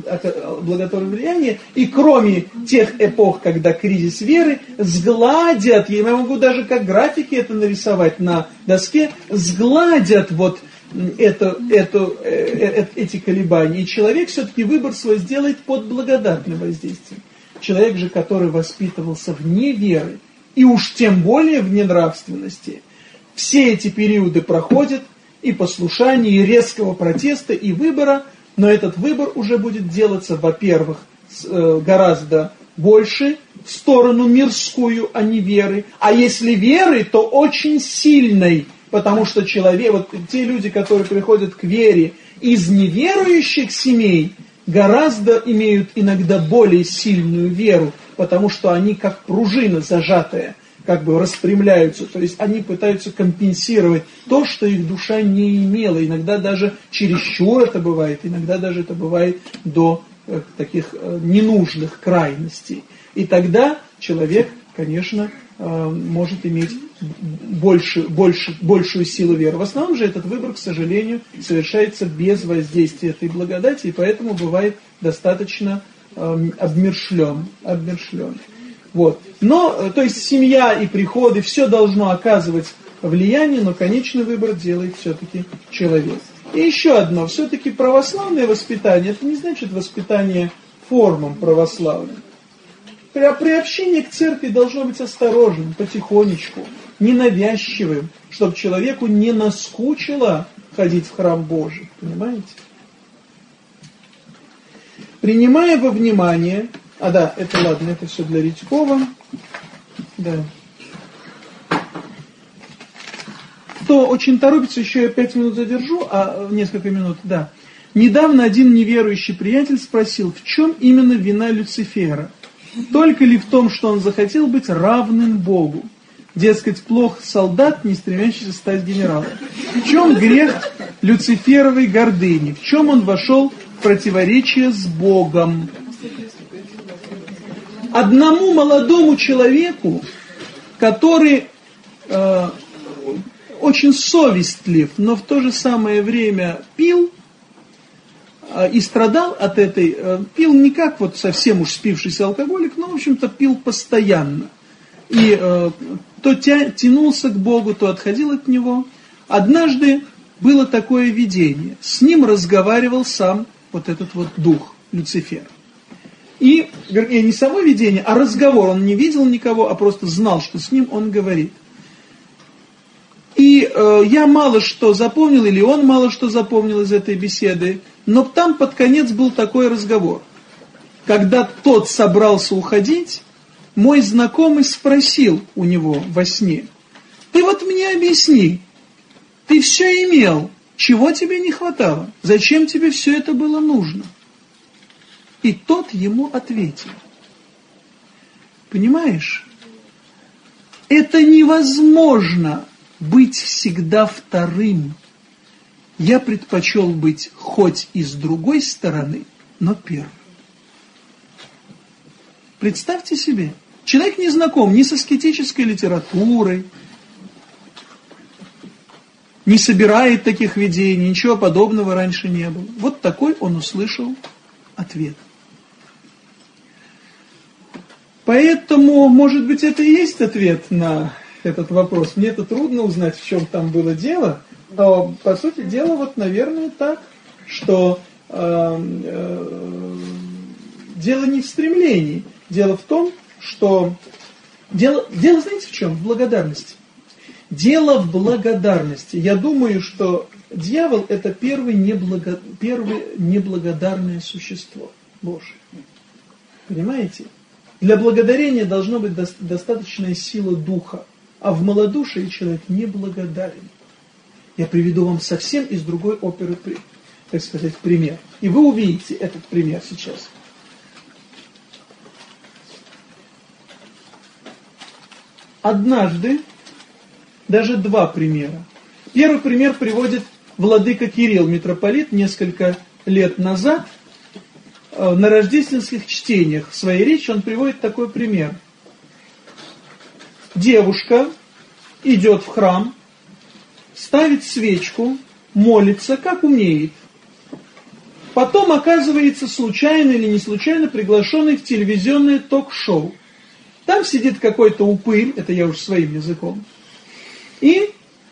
[SPEAKER 1] благотворное влияние. И кроме тех эпох, когда кризис веры, сгладят, я могу даже как графики это нарисовать на доске, сгладят вот это, это, э, э, эти колебания. И человек все-таки выбор свой сделает под благодатным воздействием. Человек же, который воспитывался вне веры, и уж тем более в ненравственности. Все эти периоды проходят и послушания, и резкого протеста, и выбора, но этот выбор уже будет делаться, во-первых, э, гораздо больше в сторону мирскую, а не веры. А если веры, то очень сильной, потому что человек, вот те люди, которые приходят к вере из неверующих семей, гораздо имеют иногда более сильную веру, потому что они как пружина зажатая, как бы распрямляются, то есть они пытаются компенсировать то, что их душа не имела. Иногда даже чересчур это бывает, иногда даже это бывает до э, таких э, ненужных крайностей. И тогда человек, конечно, э, может иметь больше, больше, большую силу веры. В основном же этот выбор, к сожалению, совершается без воздействия этой благодати, и поэтому бывает достаточно обмершлен, обмершлен. Вот. Но, э, то есть семья и приходы, все должно оказывать влияние, но конечный выбор делает все-таки человек. И еще одно, все-таки православное воспитание, это не значит воспитание формам православным. При, приобщение к церкви должно быть осторожным, потихонечку, ненавязчивым, чтобы человеку не наскучило ходить в храм Божий. Понимаете? Принимая во внимание, а да, это ладно, это все для Редькова, да. Кто очень торопится, еще я пять минут задержу, а несколько минут, да. Недавно один неверующий приятель спросил, в чем именно вина Люцифера? Только ли в том, что он захотел быть равным Богу? Дескать, плох солдат, не стремящийся стать генералом. В чем грех Люциферовой гордыни? В чем он вошел противоречие с Богом. Одному молодому человеку, который э, очень совестлив, но в то же самое время пил э, и страдал от этой, э, пил не как вот совсем уж спившийся алкоголик, но в общем-то пил постоянно. И э, то тя, тянулся к Богу, то отходил от Него. Однажды было такое видение. С ним разговаривал сам вот этот вот дух, Люцифер. И, вернее, не само видение, а разговор. Он не видел никого, а просто знал, что с ним он говорит. И э, я мало что запомнил, или он мало что запомнил из этой беседы, но там под конец был такой разговор. Когда тот собрался уходить, мой знакомый спросил у него во сне, «Ты вот мне объясни, ты все имел, чего тебе не хватало? Зачем тебе все это было нужно? И тот ему ответил. Понимаешь? Это невозможно быть всегда вторым. Я предпочел быть хоть и с другой стороны, но первым. Представьте себе, человек не знаком ни со скетической литературой, не собирает таких видений, ничего подобного раньше не было. Вот такой он услышал ответ. Поэтому, может быть, это и есть ответ на этот вопрос. Мне это трудно узнать, в чем там было дело, но, по сути дела, вот, наверное, так, что э, э, дело не в стремлении, дело в том, что... Дело, дело знаете в чем? В благодарности. Дело в благодарности. Я думаю, что дьявол это первый неблаго, первое неблагодарное существо Божие. Понимаете? Для благодарения должно быть до, достаточная сила духа. а в малодушии человек неблагодарен. Я приведу вам совсем из другой оперы, так сказать, пример. И вы увидите этот пример сейчас. Однажды, даже два примера. Первый пример приводит владыка Кирилл, митрополит, несколько лет назад э, на рождественских чтениях в своей речи он приводит такой пример. Девушка идет в храм, ставит свечку, молится, как умеет. Потом оказывается случайно или не случайно приглашенный в телевизионное ток-шоу. Там сидит какой-то упырь, это я уж своим языком, и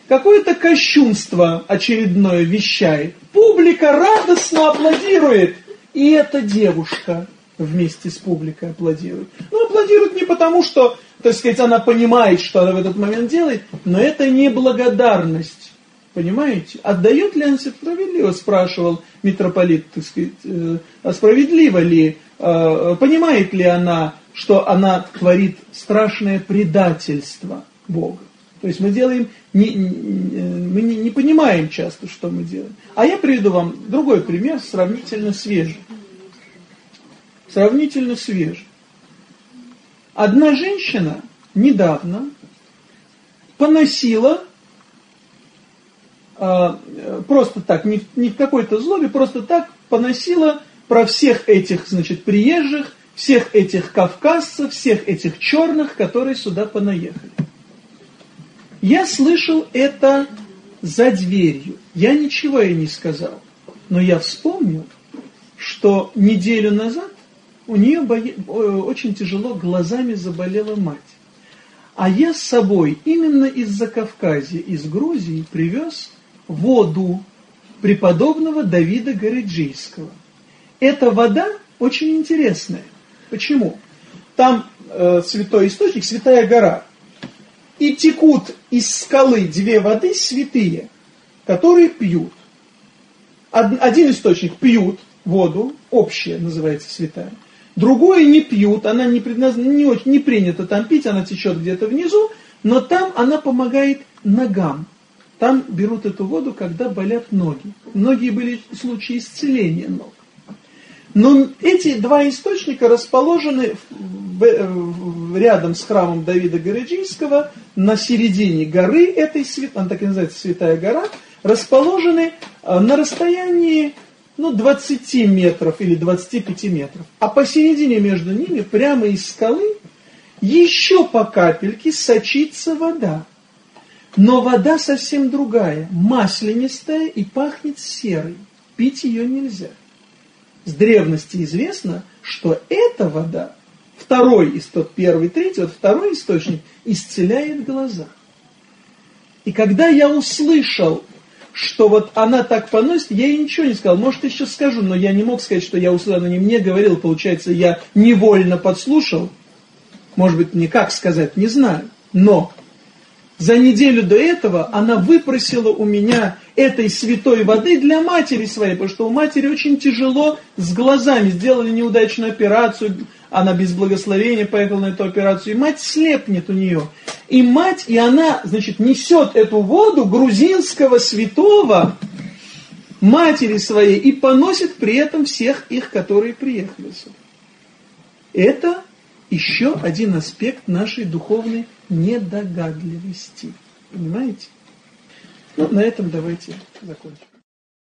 [SPEAKER 1] какое-то кощунство очередное вещает. Публика радостно аплодирует, и эта девушка вместе с публикой аплодирует. Ну, аплодирует не потому, что, так сказать, она понимает, что она в этот момент делает, но это не благодарность. Понимаете? Отдает ли она справедливо, спрашивал митрополит, так сказать, э, а справедливо ли, э, понимает ли она, что она творит страшное предательство Бога. То есть мы делаем, не, мы не, не понимаем часто, что мы делаем. А я приведу вам другой пример, сравнительно свежий. Сравнительно свежий. Одна женщина недавно поносила а, просто так, не, не в какой-то злобе, просто так поносила про всех этих, значит, приезжих, всех этих кавказцев, всех этих черных, которые сюда понаехали. Я слышал это за дверью. Я ничего ей не сказал. Но я вспомнил, что неделю назад у нее бое... очень тяжело глазами заболела мать. А я с собой именно из-за Кавказья, из Грузии привез воду преподобного Давида Гориджийского. Эта вода очень интересная. Почему? Там э, святой источник, святая гора. И текут из скалы две воды святые, которые пьют. Один источник пьют воду, общая называется святая. Другое не пьют, она не, предназначена, не, очень, не принято там пить, она течет где-то внизу, но там она помогает ногам. Там берут эту воду, когда болят ноги. Многие были случаи исцеления ног. Но эти два источника расположены рядом с храмом Давида Гореджийского, на середине горы этой, она так и называется Святая гора, расположены э, на расстоянии ну, 20 метров или 25 метров. А посередине между ними, прямо из скалы, еще по капельке сочится вода. Но вода совсем другая, маслянистая и пахнет серой. Пить ее нельзя. С древности известно, что эта вода, второй источник, первый, третий, вот второй источник, исцеляет глаза. И когда я услышал, что вот она так поносит, я ей ничего не сказал. Может, еще скажу, но я не мог сказать, что я услышал, она не мне говорила, получается, я невольно подслушал. Может быть, мне как сказать, не знаю. Но за неделю до этого она выпросила у меня этой святой воды для матери своей, потому что у матери очень тяжело с глазами. Сделали неудачную операцию, она без благословения поехала на эту операцию, и мать слепнет у нее. И мать, и она, значит, несет эту воду грузинского святого матери своей и поносит при этом всех их, которые приехали сюда. Это еще один аспект нашей духовной недогадливости. Понимаете? Ну, на этом давайте закончим.